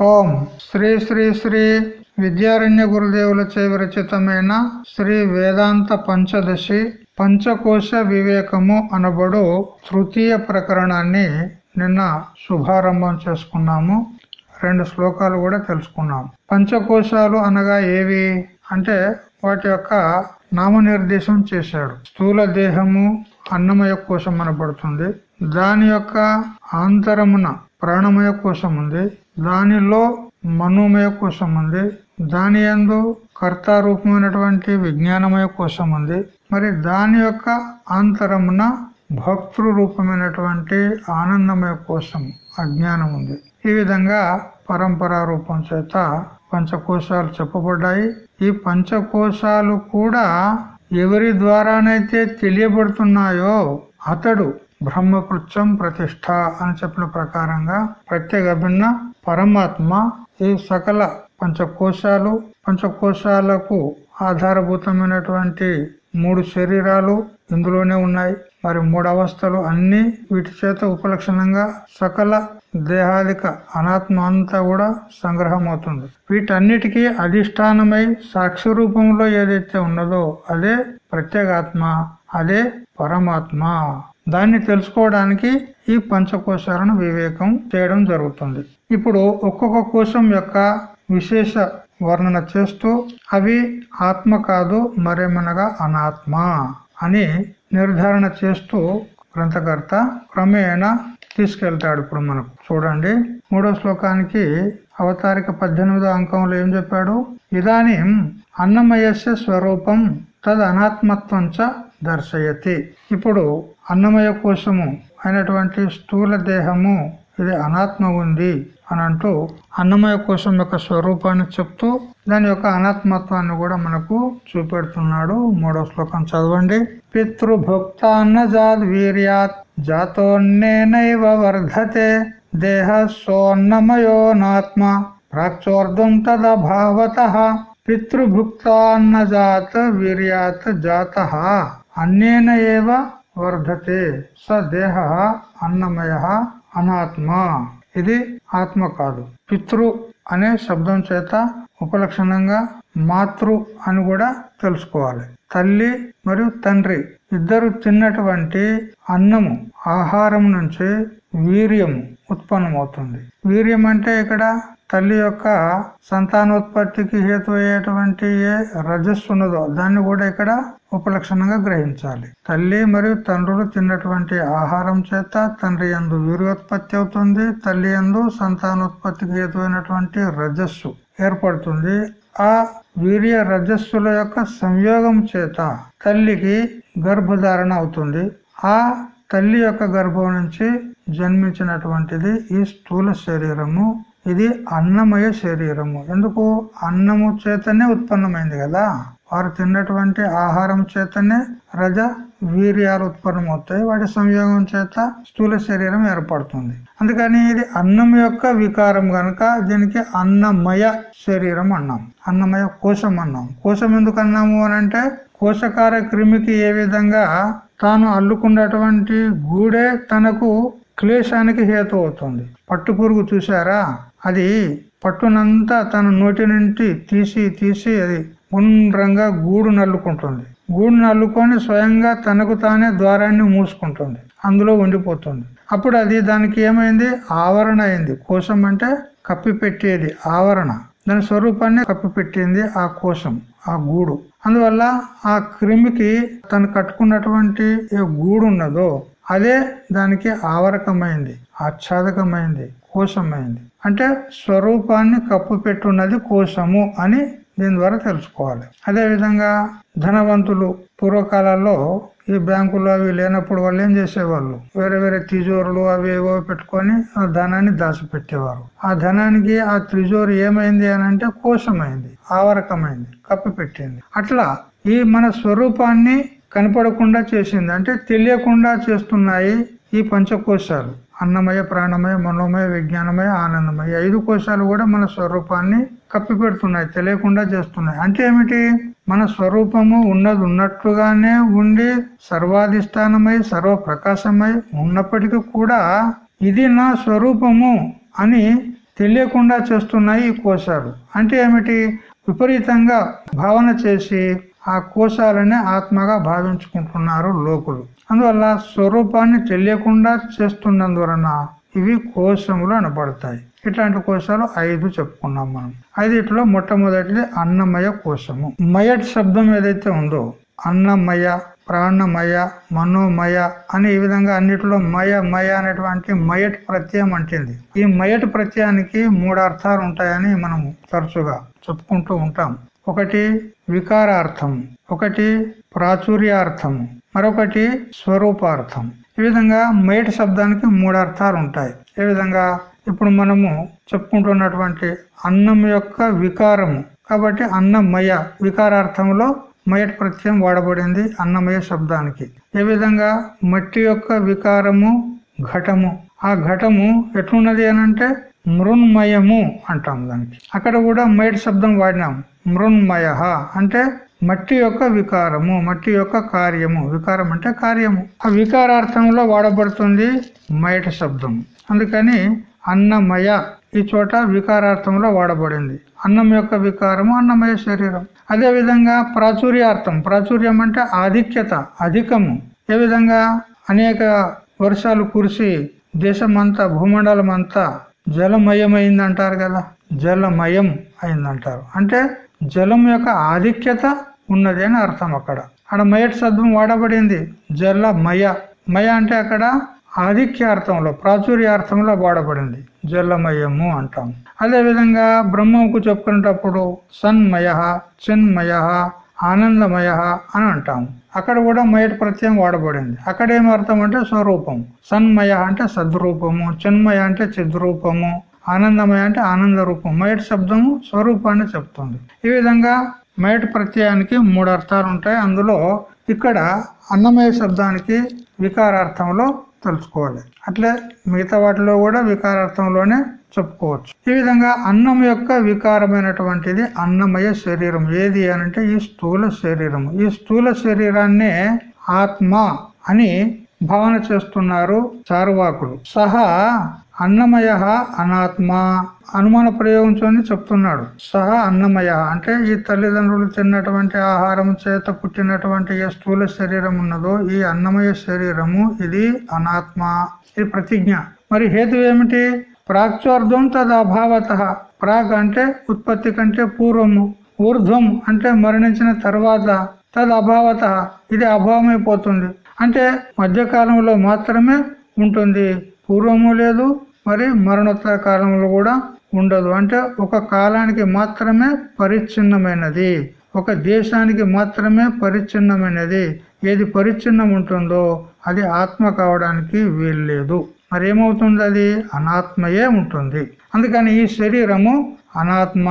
ఓం శ్రీ శ్రీ శ్రీ విద్యారణ్య గురుదేవులచే విరచితమైన శ్రీ వేదాంత పంచదశి పంచకోశ వివేకము అనబడు తృతీయ ప్రకరణాన్ని నిన్న శుభారంభం చేసుకున్నాము. రెండు శ్లోకాలు కూడా తెలుసుకున్నాము పంచకోశాలు అనగా ఏవి? అంటే వాటి యొక్క నామనిర్దేశం చేశాడు. స్థూల దేహము అన్నమయ కోశం అనబడుతుంది. దాని యొక్క ఆంతరమున ప్రాణమయ కోశం ఉంది. దానిలో మనోమయ కోశం ఉంది దాని యందు కర్తారూపమైనటువంటి విజ్ఞానమయ కోశం ఉంది మరి దాని యొక్క అంతరమున భక్తృ రూపమైనటువంటి ఆనందమయ కోశం అజ్ఞానం ఉంది ఈ విధంగా పరంపరా రూపం చేత పంచకోశాలు చెప్పబడ్డాయి. ఈ పంచకోశాలు కూడా ఎవరి ద్వారానైతే తెలియబడుతున్నాయో అతడు బ్రహ్మకృత్యం ప్రతిష్ట అని చెప్పిన ప్రకారంగా ప్రత్యేక భిన్న పరమాత్మ ఈ సకల పంచకోశాలు పంచకోశాలకు ఆధారభూతమైనటువంటి మూడు శరీరాలు ఇందులోనే ఉన్నాయి. మరి మూడు అవస్థలు అన్ని వీటి చేత ఉపలక్షణంగా సకల దేహాదిక అనాత్మ అంతా కూడా సంగ్రహం అవుతుంది వీటన్నిటికీ అధిష్టానమై సాక్షి రూపంలో ఏదైతే ఉన్నదో అదే ప్రత్యేగాత్మ అదే పరమాత్మ. దాన్ని తెలుసుకోవడానికి ఈ పంచకోశాలను వివేకం చేయడం జరుగుతుంది. ఇప్పుడు ఒక్కొక్క కోశం యొక్క విశేష వర్ణన చేస్తూ అవి ఆత్మ కాదు మరేమనగా అనాత్మ అని నిర్ధారణ చేస్తూ గ్రంథకర్త క్రమేణ తీసుకెళ్తాడు. ఇప్పుడు మనకు చూడండి మూడో శ్లోకానికి అవతారిక పద్దెనిమిదో అంకంలో ఏం చెప్పాడు? ఇదాని అన్నమయస్య స్వరూపం తద్ అనాత్మత్వం దర్శయతి. ఇప్పుడు అన్నమయ కోశము అయినటువంటి స్థూల దేహము ఇది అనాత్మ ఉంది అని అంటూ అన్నమయ కోశం యొక్క స్వరూపాన్ని చెప్తూ దాని యొక్క అనాత్మత్వాన్ని కూడా మనకు చూపెడుతున్నాడు మూడో శ్లోకం. చదవండి. పితృభుక్తాన్న జాద్ వీర్యాత్ జాతోన్నేనైవ వర్ధతే దేహ సోన్నమయోనాత్మ ప్రాక్చోర్ధం తదభావత. పితృభుక్తాన్న జాత వీర్యాత్ జాత. అన్నేన ఏవ వర్ధతే స దేహ అన్నమయ అనాత్మ. ఇది ఆత్మ కాదు. పితృ అనే శబ్దం చేత ఉపలక్షణంగా మాతృ అని కూడా తెలుసుకోవాలి. తల్లి మరియు తండ్రి ఇద్దరు తిన్నటువంటి అన్నము ఆహారం నుంచి వీర్యము ఉత్పన్నమవుతుంది. వీర్యం అంటే ఇక్కడ తల్లి యొక్క సంతానోత్పత్తికి హేతు అయ్యేటువంటి ఏ రజస్సు ఉన్నదో దాన్ని కూడా ఇక్కడ ఉపలక్షణంగా గ్రహించాలి. తల్లి మరియు తండ్రులు తిన్నటువంటి ఆహారం చేత తండ్రి ఎందు వీర్యోత్పత్తి అవుతుంది తల్లి ఎందు సంతానోత్పత్తికి హేతువైనటువంటి రజస్సు ఏర్పడుతుంది. ఆ వీర్య రజస్సుల యొక్క సంయోగం చేత తల్లికి గర్భధారణ అవుతుంది. ఆ తల్లి యొక్క గర్భం నుంచి జన్మించినటువంటిది ఈ స్థూల శరీరము. ఇది అన్నమయ శరీరము. ఎందుకు? అన్నము చేతనే ఉత్పన్నమైంది కదా. వారు తిన్నటువంటి ఆహారం చేతనే రజ వీర్యాలు ఉత్పన్నమవుతాయి. వాటి సంయోగం చేత స్థూల శరీరం ఏర్పడుతుంది. అందుకని ఇది అన్నం యొక్క వికారం గనక దీనికి అన్నమయ శరీరం అన్నాం. అన్నమయ కోశం అన్నాం. కోశం ఎందుకు అన్నాము అని అంటే కోశకార క్రిమికి ఏ విధంగా తాను అల్లుకున్నటువంటి గూడే తనకు క్లేశానికి హేతు అవుతుంది పట్టు పురుగు చూసారా అది పట్టునంతా తన నోటి నుండి తీసి తీసి అది గుండ్రంగా గూడు నల్లుకుంటుంది. గూడు నల్లుకొని స్వయంగా తనకు తానే ద్వారాన్ని మూసుకుంటుంది. అందులో ఉండిపోతుంది. అప్పుడు అది దానికి ఏమైంది? ఆవరణ అయింది. కోశం అంటే కప్పి పెట్టేది ఆవరణ. దాని స్వరూపాన్ని కప్పిపెట్టింది ఆ కోశం ఆ గూడు. అందువల్ల ఆ క్రిమికి తను కట్టుకున్నటువంటి ఏ గూడు ఉన్నదో అదే దానికి ఆవరకమైంది ఆచ్ఛాదకమైంది కోశమైంది. అంటే స్వరూపాన్ని కప్పు పెట్టున్నది కోశము అని దీని ద్వారా తెలుసుకోవాలి. అదేవిధంగా ధనవంతులు పూర్వకాలాల్లో ఈ బ్యాంకులు అవి లేనప్పుడు వాళ్ళు ఏం చేసేవాళ్ళు? వేరే వేరే తిజోరులు అవి ఏవో పెట్టుకొని ఆ ధనాన్ని దాచిపెట్టేవారు. ఆ ధనానికి ఆ త్రిజోరు ఏమైంది అని అంటే కోశమైంది ఆవరకమైంది కప్పి పెట్టింది. అట్లా ఈ మన స్వరూపాన్ని కనపడకుండా చేసింది. అంటే తెలియకుండా చేస్తున్నాయి ఈ పంచకోశాలు. అన్నమయ ప్రాణమయ మనోమయ విజ్ఞానమయ ఆనందమయ. ఐదు కోశాలు కూడా మన స్వరూపాన్ని కప్పి పెడుతున్నాయి తెలియకుండా చేస్తున్నాయి. అంటే ఏమిటి? మన స్వరూపము ఉన్నది ఉన్నట్లుగానే ఉండి సర్వాధిష్టానమై సర్వ ప్రకాశమై ఉన్నప్పటికీ కూడా ఇది నా స్వరూపము అని తెలియకుండా చేస్తున్నాయి ఈ కోశాలు. అంటే ఏమిటి? విపరీతంగా భావన చేసి ఆ కోశాలనే ఆత్మగా భావించుకుంటున్నారు లోకులు. అందువల్ల స్వరూపాన్ని తెలియకుండా చేస్తున్నందువలన ఇవి కోశములు అనబడతాయి. ఇట్లాంటి కోశాలు ఐదు చెప్పుకున్నాం మనం. ఐదిట్లో మొట్టమొదటిది అన్నమయ కోశము. మయట్ శబ్దం ఏదైతే ఉందో అన్నమయ ప్రాణమయ మనోమయ అని ఈ విధంగా అన్నిటిలో మయ మయ అనేటువంటి మయట్ ప్రత్యయం అంటుంది. ఈ మయట్ ప్రత్యయానికి మూడు అర్థాలు ఉంటాయని మనం తరచుగా చెప్పుకుంటూ ఉంటాం. ఒకటి వికారార్థం ఒకటి ప్రాచుర్యార్థం మరొకటి స్వరూపార్థం. ఈ విధంగా మైట్ శబ్దానికి మూడు అర్థాలు ఉంటాయి. ఈ విధంగా? ఇప్పుడు మనము చెప్పుకుంటున్నటువంటి అన్నం యొక్క వికారము కాబట్టి అన్నమయ వికారార్థంలో మయట్ ప్రత్యయం వాడబడింది అన్నమయ శబ్దానికి. ఏ విధంగా? మట్టి యొక్క వికారము ఘటము. ఆ ఘటము ఎట్లున్నది అనంటే మృన్మయము అంటాం దానికి. అక్కడ కూడా మైట్ శబ్దం వాడినాం. మృన్మయ అంటే మట్టి యొక్క వికారము మట్టి యొక్క కార్యము. వికారం అంటే కార్యము. ఆ వికారార్థంలో వాడబడుతుంది మైట శబ్దం. అందుకని అన్నమయ ఈ చోట వికారార్థంలో వాడబడింది. అన్నం యొక్క వికారము అన్నమయ శరీరం. అదే విధంగా ప్రాచుర్యార్థం. ప్రాచుర్యం అంటే ఆధిక్యత అధికము. ఏ విధంగా? అనేక వర్షాలు కురిసి దేశమంతా భూమండలం అంతా జలమయమైంది అంటారు కదా జలమయం అయిందంటారు. అంటే జలం యొక్క ఆధిక్యత ఉన్నది అని అర్థం అక్కడ. అక్కడ మయట్ శబ్దం వాడబడింది. జలమయ. మయ అంటే అక్కడ ఆధిక్యార్థంలో ప్రాచుర్యార్థంలో వాడబడింది. జలమయము అంటాం. అదేవిధంగా బ్రహ్మంకు చెప్పుకునేటప్పుడు సన్మయ చిన్మయ ఆనందమయ అని అంటాము. అక్కడ కూడా మయట ప్రత్యయం వాడబడింది. అక్కడ ఏం అర్థం అంటే స్వరూపం. సన్మయ అంటే సద్రూపము చిన్మయ అంటే చిద్రూపము ఆనందమయ అంటే ఆనంద రూపం. మయట శబ్దము స్వరూపాన్ని చెప్తుంది. ఈ విధంగా మయట ప్రత్యయానికి మూడు అర్థాలు ఉంటాయి. అందులో ఇక్కడ అన్నమయ శబ్దానికి వికారార్థంలో తలుచుకోవాలి అట్లే మిగతా వాటిలో కూడా వికారార్థంలోనే చెప్పుకోవచ్చు. ఈ విధంగా అన్నం యొక్క వికారమైనటువంటిది అన్నమయ శరీరం. ఏది అనంటే ఈ స్థూల శరీరం. ఈ స్థూల శరీరాన్నే ఆత్మ అని భావన చేస్తున్నారు చారువాకులు. సహా అన్నమయ అనాత్మ అనుమాన ప్రయోగించుకొని చెప్తున్నాడు. సహా అన్నమయ అంటే ఈ తల్లిదండ్రులు తిన్నటువంటి ఆహారం చేత పుట్టినటువంటి ఏ స్థూల శరీరం ఉన్నదో ఈ అన్నమయ శరీరము ఇది అనాత్మ ఇది ప్రతిజ్ఞ. మరి హేతు ఏమిటి? ప్రాక్చోర్ధం తద అభావత. ప్రాగ్ అంటే ఉత్పత్తి కంటే పూర్వము ఊర్ధ్వం అంటే మరణించిన తర్వాత తద అభావత. ఇది అభావమైపోతుంది. అంటే మధ్యకాలంలో మాత్రమే ఉంటుంది పూర్వము లేదు మరి మరణోత్తర కాలంలో కూడా ఉండదు. అంటే ఒక కాలానికి మాత్రమే పరిచ్ఛిన్నమైనది. ఒక దేశానికి మాత్రమే పరిచ్ఛిన్నమైనది. ఏది పరిచ్ఛిన్నం ఉంటుందో అది ఆత్మ కావడానికి వీల్లేదు. మరి ఏమవుతుంది అది? అనాత్మయే ఉంటుంది. అందుకని ఈ శరీరము అనాత్మ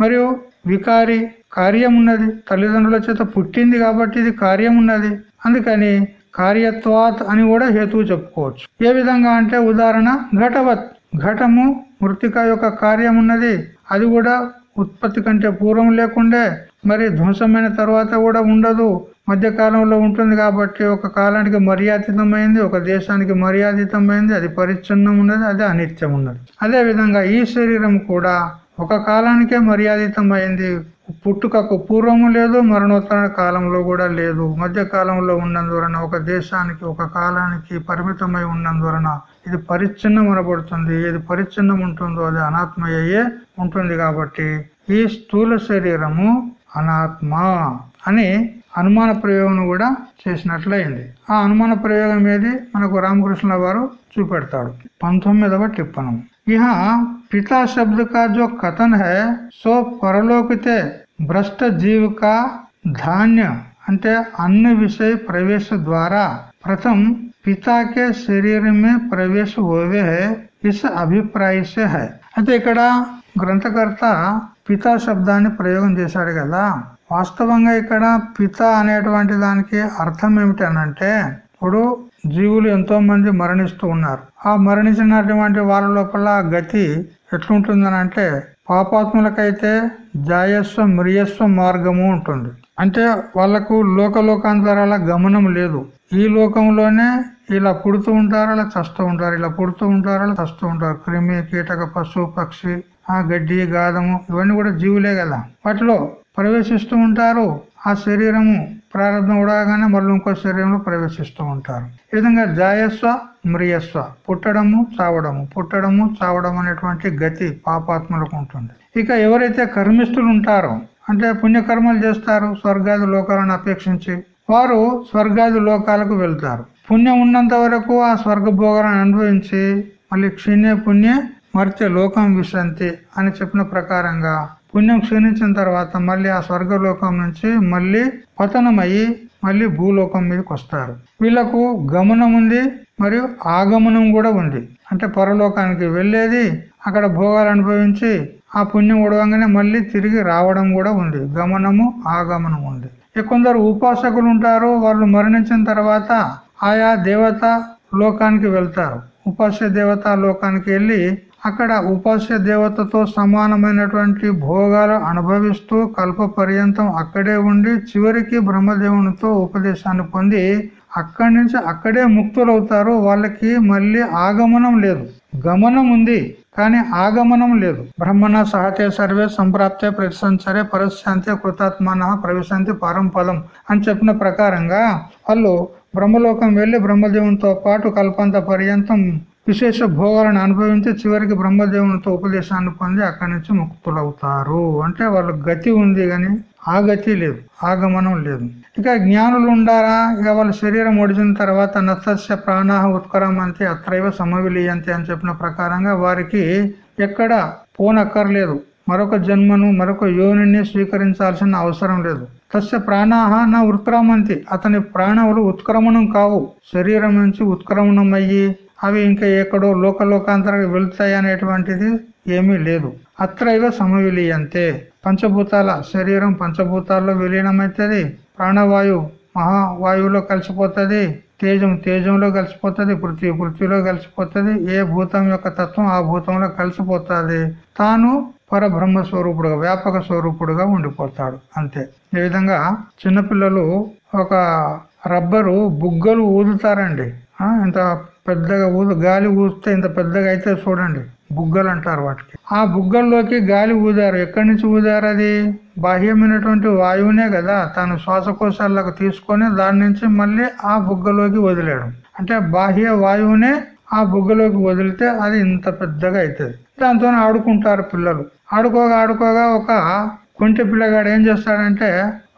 మరియు వికారి కార్యం ఉన్నది తల్లిదండ్రుల చేత పుట్టింది కాబట్టి ఇది కార్యం ఉన్నది అందుకని కార్యత్వాత్ అని కూడా హేతువు చెప్పుకోవచ్చు. ఏ విధంగా అంటే ఉదాహరణ ఘటవత్ ఘటము మృతిక యొక్క కార్యం ఉన్నది అది కూడా ఉత్పత్తి కంటే పూర్వం లేకుండే మరి ధ్వంసమైన తర్వాత కూడా ఉండదు. మధ్యకాలంలో ఉంటుంది కాబట్టి ఒక కాలానికి మర్యాదితమైంది ఒక దేశానికి మర్యాదితమైంది అది పరిచ్ఛిన్నం ఉన్నది అది అనిత్యం ఉన్నది అదే విధంగా ఈ శరీరం కూడా ఒక కాలానికే మర్యాదితమైంది. పుట్టుకకు పూర్వము లేదు మరణోత్తర కాలంలో కూడా లేదు. మధ్య కాలంలో ఉన్నందువలన ఒక దేశానికి ఒక కాలానికి పరిమితమై ఉన్నందువలన ఇది పరిచ్ఛిన్నం అనబడుతుంది ఏది పరిచ్ఛిన్నం ఉంటుందో అది అనాత్మయ్యే ఉంటుంది కాబట్టి ఈ స్థూల శరీరము అనాత్మ అని అనుమాన ప్రయోగం కూడా చేసినట్లయింది. ఆ అనుమాన ప్రయోగం ఏది? మనకు రామకృష్ణ వారు చూపెడతాడు. పంతొమ్మిదవ టిప్పణం. ఇహ పితా शब्द का जो कथन है सो परलोकिते भ्रष्ट जीव का అంటే అన్ని విషయ ప్రవేశ ద్వారా प्रथम పితాకే శరీరమే ప్రవేశ హోవే హే ఇస్ అభిప్రాయసే హై అయితే ఇక్కడ గ్రంథకర్త పితా శబ్దాన్ని ప్రయోగం చేశాడు కదా వాస్తవంగా ఇక్కడ పిత అనేటువంటి దానికి అర్థం ఏమిటి అంటే ఇప్పుడు జీవులు ఎంతో మంది మరణిస్తూ ఉన్నారు ఆ మరణించినటువంటి వాళ్ళ లోపల గతి ఎట్లుంటుందని అంటే పాపాత్ములకైతే జాయస్వ మ్రియస్వ మార్గము ఉంటుంది. అంటే వాళ్ళకు లోకలోకాంతరాల గమనం లేదు. ఈ లోకంలోనే ఇలా పుడుతూ ఉంటారు అలా చస్తూ ఉంటారు ఇలా పుడుతూ ఉంటారు అలా చస్తూ ఉంటారు. క్రిమి కీటక పశు పక్షి ఆ గడ్డి గాదము ఇవన్నీ కూడా జీవులే కదా. వాటిలో ప్రవేశిస్తూ ఉంటారు. ఆ శరీరము ప్రారంభం ఉడగానే మళ్ళీ ఇంకో శరీరంలో ప్రవేశిస్తూ ఉంటారు. ఈ విధంగా జాయస్వ మ్రియస్వ పుట్టడము చావడము. పుట్టడము చావడం అనేటువంటి గతి పాపాత్మలకు ఉంటుంది. ఇక ఎవరైతే కర్మిష్ఠులు ఉంటారో అంటే పుణ్యకర్మలు చేస్తారు స్వర్గాది లోకాలను అపేక్షించి వారు స్వర్గాది లోకాలకు వెళ్తారు. పుణ్యం ఉన్నంత వరకు ఆ స్వర్గ భోగాలను అనుభవించి మళ్ళీ క్షీణ్య పుణ్య మర్త్య లోకం విశంతి అని చెప్పిన ప్రకారంగా పుణ్యం క్షీణించిన తర్వాత మళ్ళీ ఆ స్వర్గలోకం నుంచి మళ్ళీ పతనమయ్యి మళ్ళీ భూలోకం మీదకి వస్తారు. వీళ్ళకు గమనం ఉంది మరియు ఆగమనం కూడా ఉంది. అంటే పరలోకానికి వెళ్ళేది అక్కడ భోగాలు అనుభవించి ఆ పుణ్యం ఉడవంగానే మళ్ళీ తిరిగి రావడం కూడా ఉంది. గమనము ఆగమనం ఉంది. కొందరు ఉపాసకులు ఉంటారు వాళ్ళు మరణించిన తర్వాత ఆయా దేవత లోకానికి వెళ్తారు. ఉపాస్య దేవత లోకానికి వెళ్ళి అక్కడ ఉపాస్య దేవతతో సమానమైనటువంటి భోగాలు అనుభవిస్తూ కల్ప పర్యంతం అక్కడే ఉండి చివరికి బ్రహ్మదేవునితో ఉపదేశాన్ని పొంది అక్కడి నుంచి అక్కడే ముక్తులవుతారు. వాళ్ళకి మళ్ళీ ఆగమనం లేదు. గమనం ఉంది కానీ ఆగమనం లేదు. బ్రహ్మణ సహతే సర్వే సంప్రాప్తే ప్రతిసంచరే పరశాంతి కృతాత్మన ప్రవేశాంతి పరంపదం అని చెప్పిన ప్రకారంగా వాళ్ళు బ్రహ్మలోకం వెళ్ళి బ్రహ్మదేవునితో పాటు కల్పంత పర్యంతం విశేష భోగాలను అనుభవించి చివరికి బ్రహ్మదేవునితో ఉపదేశాన్ని పొంది అక్కడి నుంచి ముక్తులవుతారు. అంటే వాళ్ళ గతి ఉంది కానీ ఆ గతి లేదు ఆగమనం లేదు. ఇక జ్ఞానులు ఉండారా? ఇక వాళ్ళ శరీరం ఒడిచిన తర్వాత నత్సస్య ప్రాణాహ ఉత్కరం అంతే అత్రైవ సమవిలీయంతే అని చెప్పిన ప్రకారంగా వారికి ఎక్కడ పోనక్కర్లేదు. మరొక జన్మను మరొక యోనిని స్వీకరించాల్సిన అవసరం లేదు. తస్య ప్రాణాహ నా ఉత్క్రమంతి. అతని ప్రాణములు ఉత్క్రమణం కావు. శరీరం నుంచి ఉత్క్రమణం అయ్యి అవి ఇంకా ఎక్కడో లోకలోకాంతరకు వెళుతాయి అనేటువంటిది ఏమీ లేదు. అత్రైవ సమవిలీయంతే. పంచభూతాల శరీరం పంచభూతాల్లో విలీనమైతుంది. ప్రాణవాయు మహావాయువులో కలిసిపోతుంది. తేజం తేజంలో కలిసిపోతుంది. పృథ్వీ పృథ్వీలో కలిసిపోతుంది. ఏ భూతం యొక్క తత్వం ఆ భూతంలో కలిసిపోతుంది. తాను పరబ్రహ్మ స్వరూపుడుగా వ్యాపక స్వరూపుడుగా ఉండిపోతాడు. అంతే. ఈ విధంగా చిన్నపిల్లలు ఒక రబ్బరు బుగ్గలు ఊదుతారండి. ఇంత పెద్దగా ఊదు గాలి ఊస్తే ఇంత పెద్దగా అయితే చూడండి బుగ్గలు అంటారు వాటికి. ఆ బుగ్గల్లోకి గాలి ఊదారు. ఎక్కడి నుంచి ఊదారు అది? బాహ్యమైనటువంటి వాయువునే కదా తను శ్వాసకోశాలకు తీసుకొని దాని నుంచి మళ్ళీ ఆ బుగ్గలోకి వదిలేడు అంటే బాహ్య వాయువునే ఆ బుగ్గలోకి వదిలితే అది ఇంత పెద్దగా అవుతుంది దాంతో ఆడుకుంటారు పిల్లలు. ఆడుకోగా ఆడుకోగా ఒక కుంటి పిల్లగాడు ఏం చేస్తాడంటే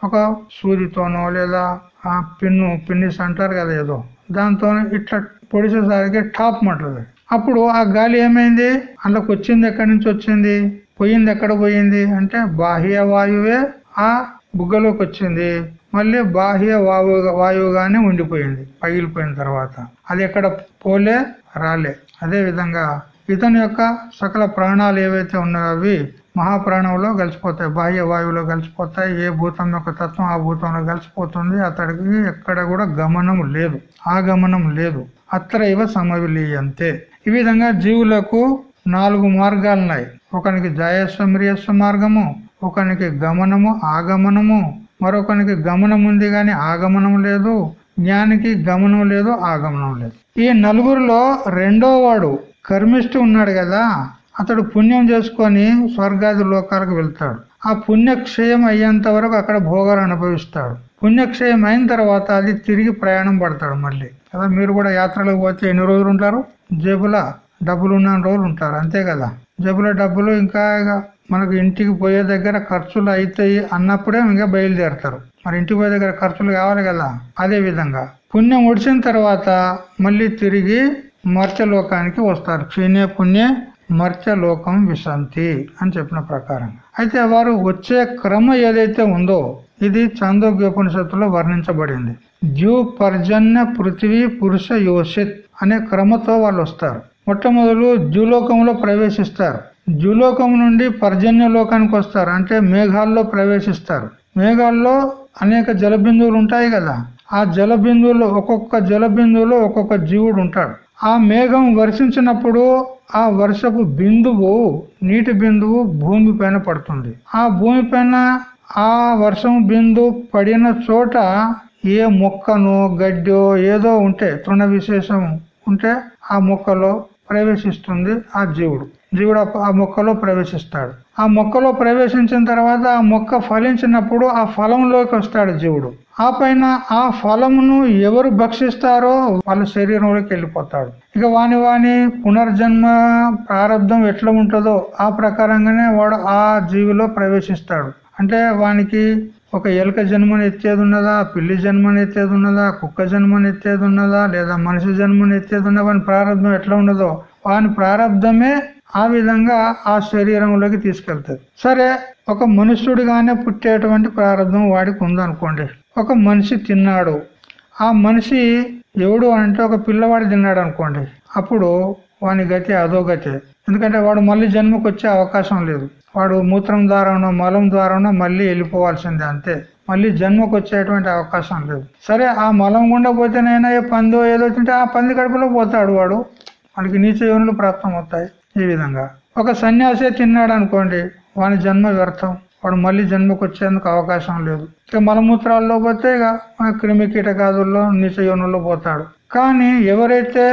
ఒక సూదితోనో లేదా ఆ పిన్ను పిన్నిస్ అంటారు కదా ఏదో దాంతో ఇట్లా పొడిచేసరికి టాప్ మంటది అప్పుడు ఆ గాలి ఏమైంది? అందులోకి వచ్చింది ఎక్కడి నుంచి వచ్చింది? పోయింది ఎక్కడ పోయింది? అంటే బాహ్య వాయువే ఆ బుగ్గలోకి వచ్చింది. మళ్ళీ బాహ్య వాయువు వాయువుగానే ఉండిపోయింది పగిలిపోయిన తర్వాత. అది ఎక్కడ పోలే రాలే. అదే విధంగా ఇతని యొక్క సకల ప్రాణాలు ఏవైతే ఉన్నాయో అవి మహాప్రాణంలో కలిసిపోతాయి. బాహ్య వాయువులో కలిసిపోతాయి. ఏ భూతం యొక్క తత్వం ఆ భూతంలో కలిసిపోతుంది. అతడికి ఎక్కడ కూడా గమనం లేదు. ఆ గమనం లేదు. అత్ర ఇవ సమవిలీయంతే. ఈ విధంగా జీవులకు నాలుగు మార్గాలున్నాయి. ఒకనికి జయస్వమ్రియస్వ మార్గము ఒకనికి గమనము ఆగమనము. మరొకనికి గమనం ఉంది గాని ఆగమనం లేదు. జ్ఞానికి గమనం లేదు ఆగమనం లేదు. ఈ నలుగురిలో రెండో వాడు కర్మిష్టి ఉన్నాడు కదా అతడు పుణ్యం చేసుకొని స్వర్గాది లోకాలకు వెళ్తాడు. ఆ పుణ్యక్షయం అయ్యేంత వరకు అక్కడ భోగాలు అనుభవిస్తాడు. పుణ్యక్షయం అయిన తర్వాత అది తిరిగి ప్రయాణం పడతాడు మళ్ళీ. కదా మీరు కూడా యాత్రలకు పోతే ఎన్ని రోజులు ఉంటారు? జేబుల డబ్బులు ఉన్న రోజులు ఉంటారు అంతే కదా? జేబుల డబ్బులు ఇంకా మనకు ఇంటికి పోయే దగ్గర ఖర్చులు అవుతాయి అన్నప్పుడే ఇంకా బయలుదేరతారు. మరి ఇంటికి పోయే దగ్గర ఖర్చులు కావాలి కదా? అదే విధంగా పుణ్యం ఒడిచిన తర్వాత మళ్ళీ తిరిగి మర్త్యలోకానికి వస్తారు. క్షీణే పుణ్య మర్త్యలోకం విశాంతి అని చెప్పిన ప్రకారం అయితే వారు వచ్చే క్రమ ఏదైతే ఉందో ఇది చాందోగ్యోపనిషత్తులో వర్ణించబడింది. ద్యూ పర్జన్య పృథివీ పురుష యోషిత్ అనే క్రమతో వాళ్ళు వస్తారు మొట్టమొదలు ద్యులోకంలో ప్రవేశిస్తారు. ద్యులోకం నుండి పర్జన్య లోకానికి వస్తారు. అంటే మేఘాల్లో ప్రవేశిస్తారు. మేఘాల్లో అనేక జలబిందువులు ఉంటాయి కదా ఆ జలబిందువులు ఒక్కొక్క జలబిందువులో ఒక్కొక్క జీవుడు ఉంటాడు. ఆ మేఘం వర్షించినప్పుడు ఆ వర్షపు బిందువు నీటి బిందువు భూమి పైన పడుతుంది. ఆ భూమి పైన ఆ వర్షం బిందు పడిన చోట ఏ మొక్కనో గడ్డో ఏదో ఉంటే తృణ విశేషం ఉంటే ఆ మొక్కలో ప్రవేశిస్తుంది ఆ జీవుడు. జీవుడు ఆ మొక్కలో ప్రవేశిస్తాడు. ఆ మొక్కలో ప్రవేశించిన తర్వాత ఆ మొక్క ఫలించినప్పుడు ఆ ఫలంలోకి వస్తాడు జీవుడు. ఆ పైన ఆ ఫలమును ఎవరు భక్షిస్తారో వాళ్ళ శరీరంలోకి వెళ్ళిపోతాడు. ఇక వాని వాని పునర్జన్మ ప్రారంధం ఎట్లా ఉంటుందో ఆ ప్రకారంగానే వాడు ఆ జీవిలో ప్రవేశిస్తాడు. అంటే వానికి ఒక ఎలుక జన్మను ఎత్తేది ఉన్నదా పిల్లి జన్మను ఎత్తేది ఉన్నదా కుక్క జన్మను ఎత్తేది ఉన్నదా లేదా మనిషి జన్మను ఎత్తేది ఉన్నదా వాని ప్రారంభం ఎట్లా ఉండదో వాని ప్రారంధమే ఆ విధంగా ఆ శరీరంలోకి తీసుకెళ్తుంది. సరే ఒక మనుష్యుడిగానే పుట్టేటువంటి ప్రారంభం వాడికి ఉందనుకోండి. ఒక మనిషి తిన్నాడు. ఆ మనిషి ఎవడు అంటే ఒక పిల్లవాడు తిన్నాడు అనుకోండి అప్పుడు వాని గతి అదో గతి. ఎందుకంటే వాడు మళ్ళీ జన్మకు వచ్చే అవకాశం లేదు. వాడు మూత్రం ద్వారానో మలం ద్వారానో మళ్ళీ వెళ్ళిపోవాల్సిందే అంతే. మళ్ళీ జన్మకు వచ్చేటువంటి అవకాశం లేదు. సరే ఆ మలం గుండా పోతేనైనా ఏ పందో ఏదో తింటే ఆ పంది కడుపులో పోతాడు వాడు. వాడికి నీచ యోనులు ప్రాప్తం అవుతాయి ఈ విధంగా. ఒక సన్యాసే తిన్నాడు అనుకోండి వాని జన్మ వ్యర్థం. వాడు మళ్ళీ జన్మకు వచ్చేందుకు అవకాశం లేదు. ఇక మలమూత్రాల్లో పోతే ఇక క్రిమి కీటకాదుల్లో నీచ యోనుల్లో పోతాడు. కానీ ఎవరైతే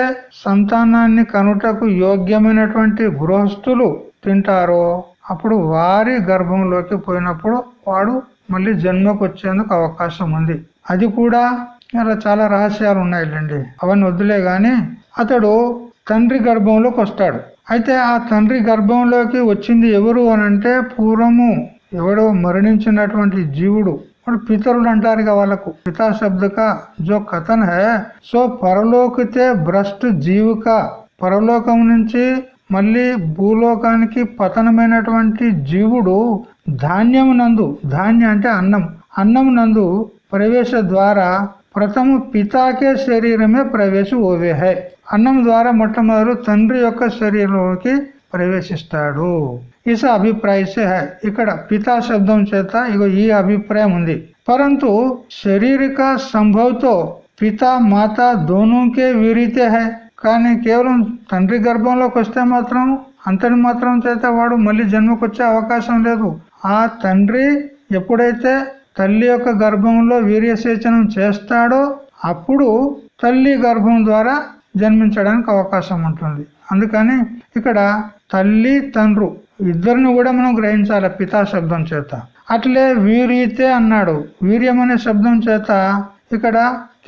సంతానాన్ని కనుటకు యోగ్యమైనటువంటి గృహస్థులు తింటారో అప్పుడు వారి గర్భంలోకి పోయినప్పుడు వాడు మళ్ళీ జన్మకు వచ్చేందుకు అవకాశం ఉంది. అది కూడా ఇలా చాలా రహస్యాలు ఉన్నాయిలేండి. అవన్నీ వద్దులే గాని అతడు తండ్రి గర్భంలోకి వస్తాడు. అయితే ఆ తండ్రి గర్భంలోకి వచ్చింది ఎవరు అనంటే పూర్వము ఎవడో మరణించినటువంటి జీవుడు ఇప్పుడు పితరులు అంటారు ఇక వాళ్ళకు పితా శబ్దక జో కథన్ హే సో పరలోకితే భ్రష్ట్ జీవిక పరలోకం నుంచి మళ్ళీ భూలోకానికి పతనమైనటువంటి జీవుడు ధాన్యం నందు ధాన్యం అంటే అన్నం అన్నం నందు ప్రవేశ ద్వారా ప్రథమ పితాకే శరీరమే ప్రవేశ ఓవే హై అన్నం ద్వారా మొట్టమొదలు తండ్రి యొక్క శరీరంలోకి ప్రవేశిస్తాడు ఇస అభిప్రాయసే హై. ఇక్కడ పితా శబ్దం చేత ఇగో ఈ అభిప్రాయం ఉంది. పరంతు శరీరక సంభవతో పితా మాత దోనుకే వీరితే హై. కానీ కేవలం తండ్రి గర్భంలోకి వస్తే మాత్రం అంతని మాత్రం చేత వాడు మళ్ళీ జన్మకు వచ్చే అవకాశం లేదు. ఆ తండ్రి ఎప్పుడైతే తల్లి యొక్క గర్భంలో వీర్యసేచనం చేస్తాడో అప్పుడు తల్లి గర్భం ద్వారా జన్మించడానికి అవకాశం ఉంటుంది. అందుకని ఇక్కడ తల్లి తండ్రు ఇద్దరిని కూడా మనం గ్రహించాలి పితా శబ్దం చేత. అట్లే వీరితే అన్నాడు. వీర్యం అనే శబ్దం చేత ఇక్కడ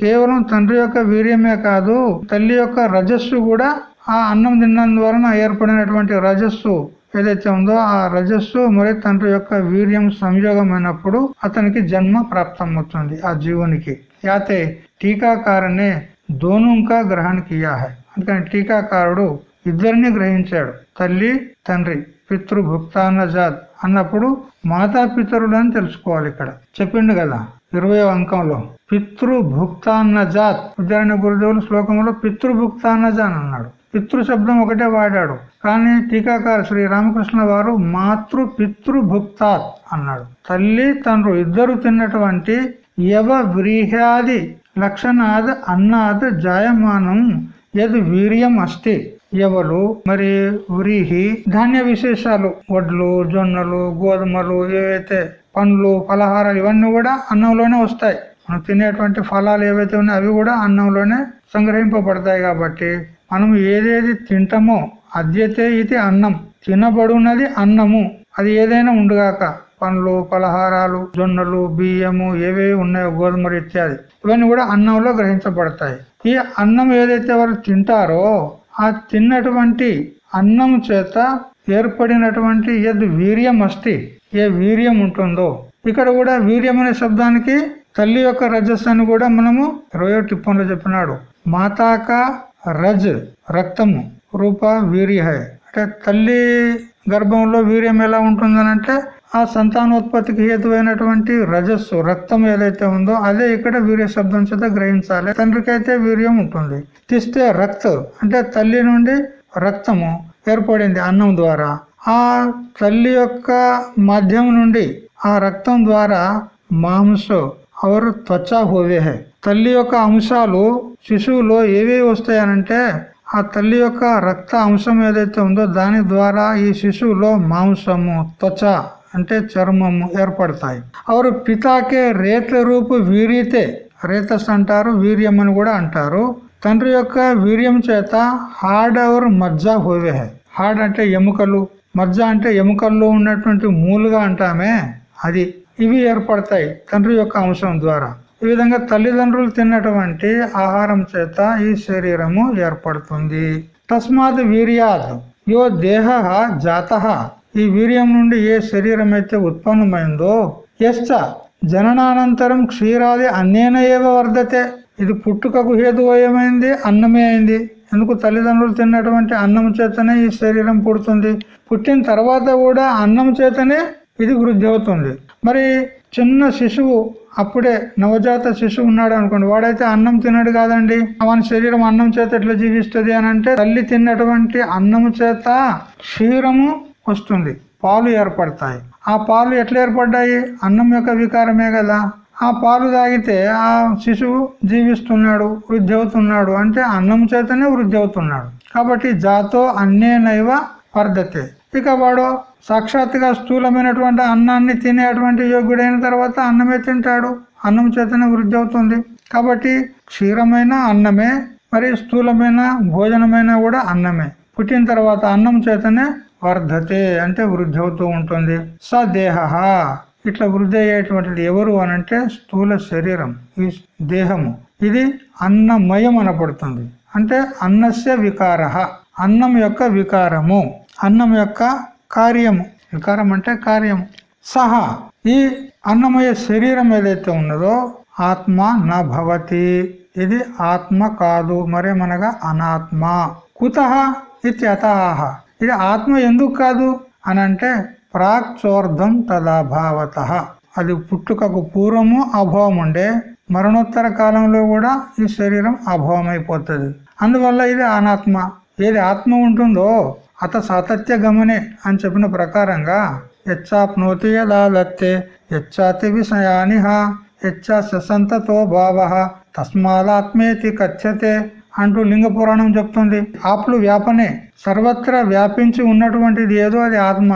కేవలం తండ్రి యొక్క వీర్యమే కాదు తల్లి యొక్క రజస్సు కూడా ఆ అన్నం తిన్నందువలన ఏర్పడినటువంటి రజస్సు ఏదైతే ఉందో ఆ రజస్సు మరి తండ్రి యొక్క వీర్యం సంయోగమైనప్పుడు అతనికి జన్మ ప్రాప్తమవుతుంది ఆ జీవునికి. యాతే టీకాకారనే దోనుంకా గ్రహణ కియా హై అందుకని టీకాకారుడు ఇద్దరిని గ్రహించాడు తల్లి తండ్రి. పితృభుక్తాన్న జాత్ అన్నప్పుడు మాతాపితరులు అని తెలుసుకోవాలి ఇక్కడ. చెప్పిండు కదా ఇరవై అంకంలో. పితృభుక్తాన్న జాత్ ఉదాహరణ గురుదేవులు శ్లోకంలో పితృభుక్తాన్న జాన్ అన్నాడు. పితృ శబ్దం ఒకటే వాడాడు. కానీ టీకాకారు శ్రీ రామకృష్ణ వారు మాతృ పితృభుక్తాత్ అన్నాడు. తల్లి తండ్రు ఇద్దరు తిన్నటువంటి యవ వ్రీహ్యాది లక్షణాద్ అన్నాద్ జాయమానం యద్ వీర్యం అస్తి. ఎవలు మరి వ్రీహి ధాన్య విశేషాలు వడ్లు జొన్నలు గోధుమలు ఏవైతే పండ్లు ఫలహారాలు ఇవన్నీ కూడా అన్నంలోనే వస్తాయి. మనం తినేటువంటి ఫలాలు ఏవైతే ఉన్నాయో అవి కూడా అన్నంలోనే సంగ్రహింపబడతాయి కాబట్టి మనం ఏదేది తింటామో అద్యతే ఇది అన్నం. తినబడున్నది అన్నము. అది ఏదైనా ఉండుగాక పండ్లు పలహారాలు జొన్నలు బియ్యము ఏవేవి ఉన్నాయో గోధుమలు ఇత్యాది ఇవన్నీ కూడా అన్నంలో గ్రహించబడతాయి. ఈ అన్నం ఏదైతే వాళ్ళు తింటారో ఆ తిన్నటువంటి అన్నం చేత ఏర్పడినటువంటి ఏది వీర్యం అస్తి ఏ వీర్యం ఉంటుందో ఇక్కడ కూడా వీర్యం అనే శబ్దానికి తల్లి యొక్క రజస్ అని కూడా మనము ఇరవయో టిప్పంలో చెప్పినాడు. మాతాక రజ్ రక్తము రూప వీర్య అంటే తల్లి గర్భంలో వీర్యం ఎలా ఉంటుందనంటే ఆ సంతానోత్పత్తికి హేతువైనటువంటి రజస్సు రక్తం ఏదైతే ఉందో అదే ఇక్కడ వీర్య శబ్దం చేత గ్రహించాలి. తండ్రికైతే వీర్యం ఉంటుంది. తీస్తే రక్త అంటే తల్లి నుండి రక్తము ఏర్పడింది అన్నం ద్వారా. ఆ తల్లి యొక్క మాధ్యం నుండి ఆ రక్తం ద్వారా మాంసం అవరు త్వచ హోవేహే తల్లి యొక్క అంశాలు శిశువులో ఏవేవి వస్తాయనంటే ఆ తల్లి యొక్క రక్త అంశం ఏదైతే ఉందో దాని ద్వారా ఈ శిశువులో మాంసము త్వచ అంటే చర్మము ఏర్పడతాయి. అవరు పితాకే రేత రూపు వీరితే రేతస్ అంటారు వీర్యం అని కూడా అంటారు. తండ్రి యొక్క వీర్యం చేత హార్డ్ అవర్ మజ్జ హోవే. హాడ్ హార్డ్ అంటే ఎముకలు మజ్జ అంటే ఎముకల్లో ఉన్నటువంటి మూలుగా అంటామే. అది ఇవి ఏర్పడతాయి తండ్రి యొక్క అంశం ద్వారా. ఈ విధంగా తల్లిదండ్రులు తిన్నటువంటి ఆహారం చేత ఈ శరీరము ఏర్పడుతుంది. తస్మాత్ వీర్యాత్. యో దేహ జాత. ఈ వీర్యం నుండి ఏ శరీరం అయితే ఉత్పన్నమైందో ఎస్చ జననానంతరం క్షీరాది అన్నేన ఏవ వర్ధతే. ఇది పుట్టుకకు హేతు ఏమైంది అన్నమే అయింది. ఎందుకు తల్లిదండ్రులు తిన్నటువంటి అన్నం చేతనే ఈ శరీరం పుడుతుంది? పుట్టిన తర్వాత కూడా అన్నం చేతనే ఇది వృద్ధి అవుతుంది. మరి చిన్న శిశువు అప్పుడే నవజాత శిశువు ఉన్నాడు అనుకోండి వాడైతే అన్నం తినడు కాదండి. వాని శరీరం అన్నం చేత ఎట్లా జీవిస్తుంది అని అంటే తల్లి తిన్నటువంటి అన్నము చేత క్షీరము వస్తుంది. పాలు ఏర్పడతాయి. ఆ పాలు ఎట్లా ఏర్పడ్డాయి? అన్నం యొక్క వికారమే కదా. ఆ పాలు తాగితే ఆ శిశువు జీవిస్తున్నాడు వృద్ధి అవుతున్నాడు అంటే అన్నం చేతనే వృద్ధి అవుతున్నాడు కాబట్టి జాతో అన్నేనైవ వర్ధతే. ఇక వాడు సాక్షాత్తుగా స్థూలమైనటువంటి అన్నాన్ని తినేటువంటి యోగ్యుడైన తర్వాత అన్నమే తింటాడు. అన్నం చేతనే వృద్ధి అవుతుంది కాబట్టి క్షీరమైన అన్నమే మరి స్థూలమైన భోజనమైన కూడా అన్నమే. పుట్టిన తర్వాత అన్నం చేతనే వర్ధతే అంటే వృద్ధి అవుతూ ఉంటుంది. సదేహ ఇట్లా వృద్ధి అయ్యేటువంటిది ఎవరు అనంటే స్థూల శరీరం ఈ దేహము. ఇది అన్నమయం అనపడుతుంది అంటే అన్నస్య వికార అన్నం యొక్క వికారము. అన్నం యొక్క కార్యము. వికారం అంటే కార్యము. సహా. ఈ అన్నమయ శరీరం ఏదైతే ఉన్నదో ఆత్మ నా భవతి ఇది ఆత్మ కాదు. మరేమనగా అనాత్మ. కుత ఇత్యతాహ ఇది ఆత్మ ఎందుకు కాదు అనంటే ప్రాక్ చోర్ధం తదాభావత. అది పుట్టుకకు పూర్వము అభావం ఉండే మరణోత్తర కాలంలో కూడా ఈ శరీరం అభావం అయిపోతుంది అందువల్ల ఇది అనాత్మ. ఏది ఆత్మ ఉంటుందో అత సాతత్య గమనే అని చెప్పిన ప్రకారంగా యచ్చాప్నోతి యదా దత్తే యచ్చాతి విషయానిహ యచ్చా ససంతతో భావ తస్మాదాత్మేతి కథ్యతే అంటూ లింగ పురాణం చెప్తుంది. ఆపులు వ్యాపనే సర్వత్రా వ్యాపించి ఉన్నటువంటిది ఏదో అది ఆత్మ.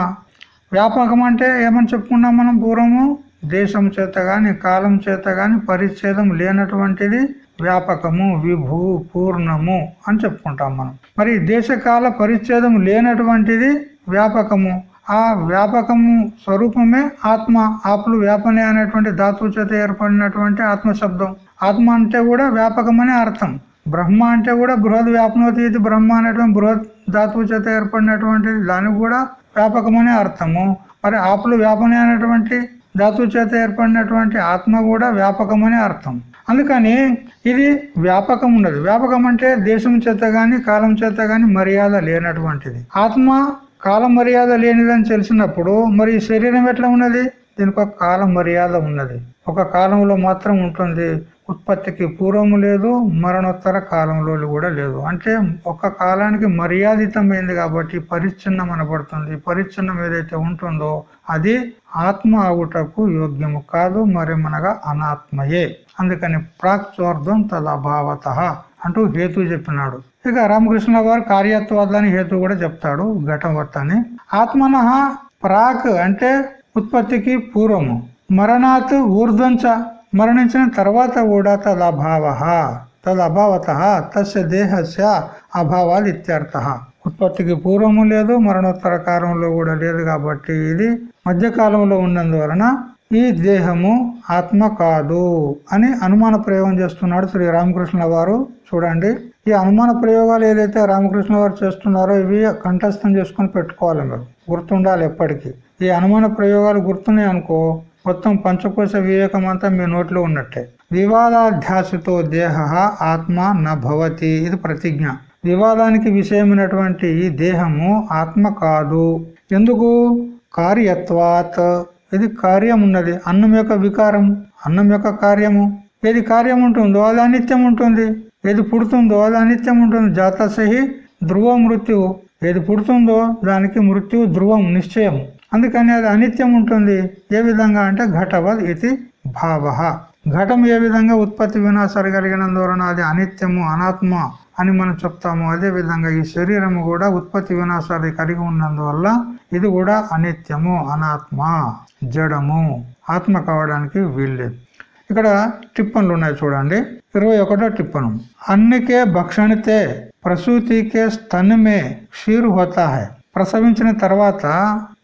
వ్యాపకం అంటే ఏమని చెప్పుకున్నాం మనం పూర్వము? దేశం చేత గాని కాలం చేత గాని పరిచ్ఛేదం లేనటువంటిది వ్యాపకము విభూ పూర్ణము అని చెప్పుకుంటాం మనం. మరి దేశకాల పరిచ్ఛేదం లేనటువంటిది వ్యాపకము. ఆ వ్యాపకము స్వరూపమే ఆత్మ. ఆపులు వ్యాపనే అనేటువంటి ధాతువు చేత ఏర్పడినటువంటి ఆత్మ శబ్దం ఆత్మ అంటే కూడా వ్యాపకమనే అర్థం. బ్రహ్మ అంటే కూడా బృహద్ వ్యాపనోతీతి బ్రహ్మ అనేటువంటి బృహద్ ధాతువు చేత ఏర్పడినటువంటిది దానికి కూడా వ్యాపకమనే అర్థము. మరి ఆపులు వ్యాపనే అనేటువంటి ధాతువు చేత ఏర్పడినటువంటి ఆత్మ కూడా వ్యాపకమనే అర్థం. అందుకని ఇది వ్యాపకం ఉన్నది వ్యాపకం అంటే దేశం చేత గాని కాలం చేత గాని మర్యాద లేనటువంటిది. ఆత్మ కాలం మర్యాద లేనిదని తెలిసినప్పుడు మరి శరీరం ఎట్లా ఉన్నది? దీనికి ఒక కాలం మర్యాద ఉన్నది. ఒక కాలంలో మాత్రం ఉంటుంది. ఉత్పత్తికి పూర్వము లేదు మరణోత్తర కాలంలో కూడా లేదు. అంటే ఒక కాలానికి మర్యాదితమైంది కాబట్టి పరిచ్ఛిన్నం అనబడుతుంది. పరిచ్ఛిన్నం ఏదైతే ఉంటుందో అది ఆత్మ ఆవుటకు యోగ్యము కాదు మరేమనగా అనాత్మయే. అందుకని ప్రాక్చోర్ధం తదభావత అంటూ హేతు చెప్పినాడు. ఇక రామకృష్ణ వారు కార్యత్వాదాన్ని హేతు కూడా చెప్తాడు ఘటవర్తని. ఆత్మన ప్రాక్ అంటే ఉత్పత్తికి పూర్వము. మరణాత్ ఊర్ధ్వంచ మరణించిన తర్వాత కూడా తదభావ తదభావత తస్య దేహస్య అభావాలు ఇత్యర్థ. ఉత్పత్తికి పూర్వము లేదు మరణోత్తర కాలంలో కూడా లేదు కాబట్టి ఇది మధ్యకాలంలో ఉన్నందువలన ఈ దేహము ఆత్మ కాదు అని అనుమాన ప్రయోగం చేస్తున్నాడు శ్రీ రామకృష్ణ వారు. చూడండి ఈ అనుమాన ప్రయోగాలు ఏదైతే రామకృష్ణ వారు చేస్తున్నారో ఇవి కంఠస్థం చేసుకుని పెట్టుకోవాలి మీరు. గుర్తుండాలి ఎప్పటికీ. ఈ అనుమాన ప్రయోగాలు గుర్తున్నాయి అనుకో మొత్తం పంచకోశ వివేకం అంతా మీ నోట్లో ఉన్నట్టే. వివాదాధ్యాసతో దేహ ఆత్మ నభవతి ఇది ప్రతిజ్ఞ. వివాదానికి విషయమైనటువంటి ఈ దేహము ఆత్మ కాదు. ఎందుకు? కార్యత్వాత్. ఇది కార్యం ఉన్నది అన్నం యొక్క వికారం అన్నం యొక్క కార్యము. ఏది కార్యం ఉంటుందో అది అనిత్యం ఉంటుంది. ఏది పుడుతుందో అది అనిత్యం ఉంటుంది. జాతసహి ధ్రువ మృత్యువు ఏది పుడుతుందో దానికి మృత్యు ధ్రువం నిశ్చయం అందుకని అది అనిత్యం ఉంటుంది. ఏ విధంగా అంటే ఘటవద్ ఇది భావ. ఘటం ఏ విధంగా ఉత్పత్తి వినాశాలు కలిగినందువలన అది అనిత్యము అనాత్మ అని మనం చెప్తాము. అదే విధంగా ఈ శరీరము కూడా ఉత్పత్తి వినాశాలు కలిగి ఉన్నందువల్ల ఇది కూడా అనిత్యము అనాత్మ జడము ఆత్మ కావడానికి వీల్లేదు. ఇక్కడ టిప్పన్లు ఉన్నాయి చూడండి. ఇరవై ఒకటో టిప్పను అన్నికే భక్షణితే ప్రసూతికే స్తనమే క్షీరు హోతా హై. ప్రసవించిన తర్వాత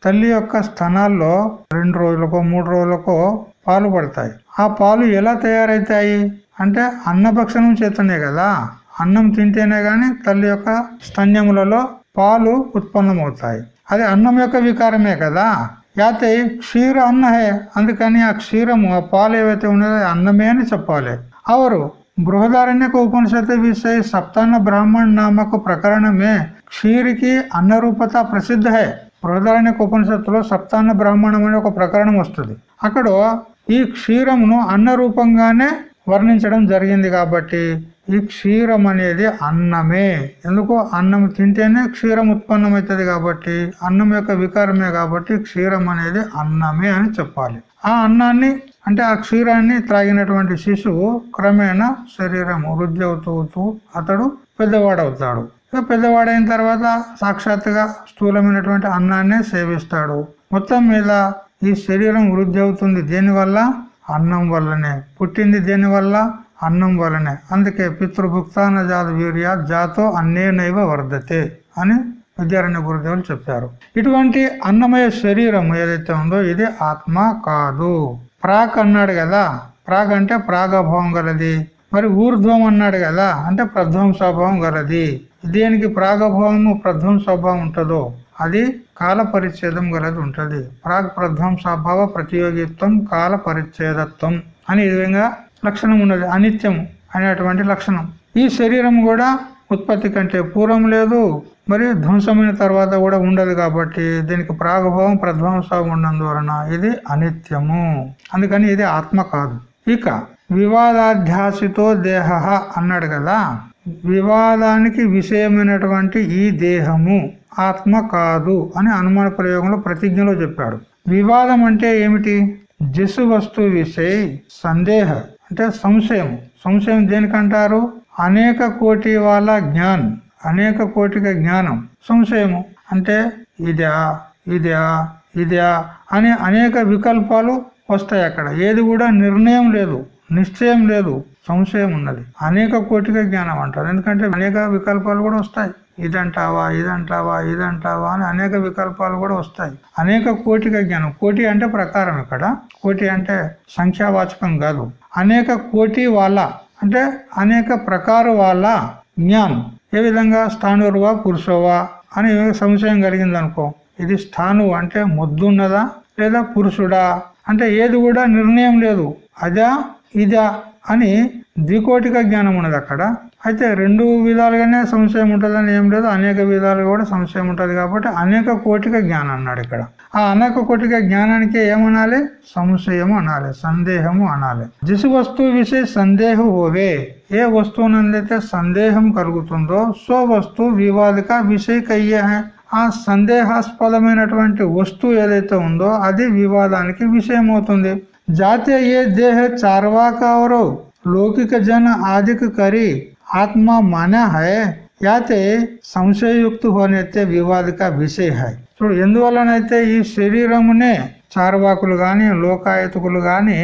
తల్లి యొక్క స్థనాల్లో రెండు రోజులకో మూడు రోజులకో పాలు పడతాయి. ఆ పాలు ఎలా తయారైతాయి? అంటే అన్నభక్షణం చేతనే కదా. అన్నం తింటేనే గాని తల్లి యొక్క స్తన్యములలో పాలు ఉత్పన్నమవుతాయి. అది అన్నం యొక్క వికారమే కదా. యాతే క్షీర అన్నహే అందుకని ఆ క్షీరము ఆ పాలు ఏవైతే ఉన్నదో అన్నమే అని చెప్పాలి. అవరు బృహదారణ్యక ఉపనిషత్తు విషయ సప్తాన్న బ్రాహ్మణ నామక ప్రకరణమే క్షీరికి అన్నరూపత ప్రసిద్ధ హే. బృహదారణ్యక ఉపనిషత్తులో సప్తాన్న బ్రాహ్మణం అనే ఒక ప్రకరణం వస్తుంది. అక్కడ ఈ క్షీరమును అన్న రూపంగానే వర్ణించడం జరిగింది కాబట్టి ఈ క్షీరం అనేది అన్నమే. ఎందుకు అన్నం తింటేనే క్షీరం ఉత్పన్నమవుతుంది కాబట్టి అన్నం యొక్క వికారమే కాబట్టి క్షీరం అనేది అన్నమే అని చెప్పాలి. ఆ అన్నాన్ని అంటే ఆ క్షీరాన్ని త్రాగినటువంటి శిశువు క్రమేణా శరీరం వృద్ధి అవుతూ అతడు పెద్దవాడవుతాడు. పెద్దవాడైన తర్వాత సాక్షాత్తుగా స్థూలమైనటువంటి అన్నాన్నే సేవిస్తాడు. మొత్తం మీద ఈ శరీరం వృద్ధి అవుతుంది. దేనివల్ల అన్నం వల్లనే. పుట్టింది దేనివల్ల అన్నం వల్లనే. అందుకే పితృభుక్తాన జాత వీర్య జాతో అన్నేనైవ వర్ధతే అని విద్యారణ్య గురుదేవులు చెప్పారు. ఇటువంటి అన్నమయ శరీరం ఏదైతే ఉందో ఇది ఆత్మ కాదు. ప్రాక్ అన్నాడు కదా. ప్రాగ్ అంటే ప్రాగభావం గలది. మరి ఊర్ధ్వం అన్నాడు కదా అంటే ప్రధ్వం స్వభావం గలది. దేనికి ప్రాగభావము ప్రధ్వం స్వభావం ఉంటుందో అది కాల పరిచ్ఛేదం గలది ఉంటుంది. ప్రాగ్ ప్రధ్వం స్వభావ ప్రతియోగిత్వం కాల పరిచ్ఛేదత్వం అని ఈ విధంగా లక్షణం ఉన్నది. అనిత్యం అనేటువంటి లక్షణం. ఈ శరీరం కూడా ఉత్పత్తి కంటే పూర్వం లేదు మరి ధ్వంసమైన తర్వాత కూడా ఉండదు కాబట్టి దీనికి ప్రాగభావం ప్రధ్వంసం ఉన్నందువలన ఇది అనిత్యము. అందుకని ఇది ఆత్మ కాదు. ఇక వివాదాధ్యాసితో దేహ అన్నాడు కదా. వివాదానికి విషయమైనటువంటి ఈ దేహము ఆత్మ కాదు అని అనుమాన ప్రయోగంలో ప్రతిజ్ఞలో చెప్పాడు. వివాదం అంటే ఏమిటి? జసు వస్తు విషయ సందేహ అంటే సంశయం. సంశయం దేనికంటారు? అనేక కోటి వాళ్ళ జ్ఞాన్ అనేక కోటిక జ్ఞానం. సంశయము అంటే ఇదా ఇదా ఇదా అనే అనేక వికల్పాలు వస్తాయి అక్కడ. ఏది కూడా నిర్ణయం లేదు. నిశ్చయం లేదు సంశయం ఉన్నది. అనేక కోటిక జ్ఞానం అంటారు. ఎందుకంటే అనేక వికల్పాలు కూడా వస్తాయి. ఇదంటావా ఇదంటావా ఇదంటావా అని అనేక వికల్పాలు కూడా వస్తాయి. అనేక కోటిక జ్ఞానం. కోటి అంటే ప్రకారం ఇక్కడ. కోటి అంటే సంఖ్యావాచకం కాదు. అనేక కోటి వాళ్ళ అంటే అనేక ప్రకార వాళ్ళ జ్ఞానం. ఏ విధంగా? స్థానురువా పురుషోవా అని సంశయం కలిగింది అనుకో ఇది స్థాను అంటే ముద్దున్నదా లేదా పురుషుడా? అంటే ఏది కూడా నిర్ణయం లేదు. అదా ఇదా అని ద్వికోటిక జ్ఞానం ఉన్నది అక్కడ. అయితే రెండు విధాలుగానే సంశయం ఉంటుందని ఏం లేదు అనేక విధాలుగా కూడా సంశయం ఉంటుంది కాబట్టి అనేక కోటిక జ్ఞానం అన్నాడు ఇక్కడ. ఆ అనేక కోటిక జ్ఞానానికి ఏమనాలి? సంశయము అనాలి సందేహము అనాలి. దిశ వస్తువు విషయ సందేహం హోవే. ఏ వస్తువునందైతే సందేహం కలుగుతుందో సో వస్తువు వివాదిక విషయకయ్యే ఆ సందేహాస్పదమైనటువంటి వస్తువు ఏదైతే ఉందో అది వివాదానికి విషయం అవుతుంది जाते ये देह चारवाक और लौकिक जन आदि करी आत्मा माना है యాతే సంశయయుక్త హోనైతే వివాదిక విషయ హై చూడు ఎందువల్లనైతే ఈ శరీరమునే చార్వాకులు గాని లోకాయతకులు గాని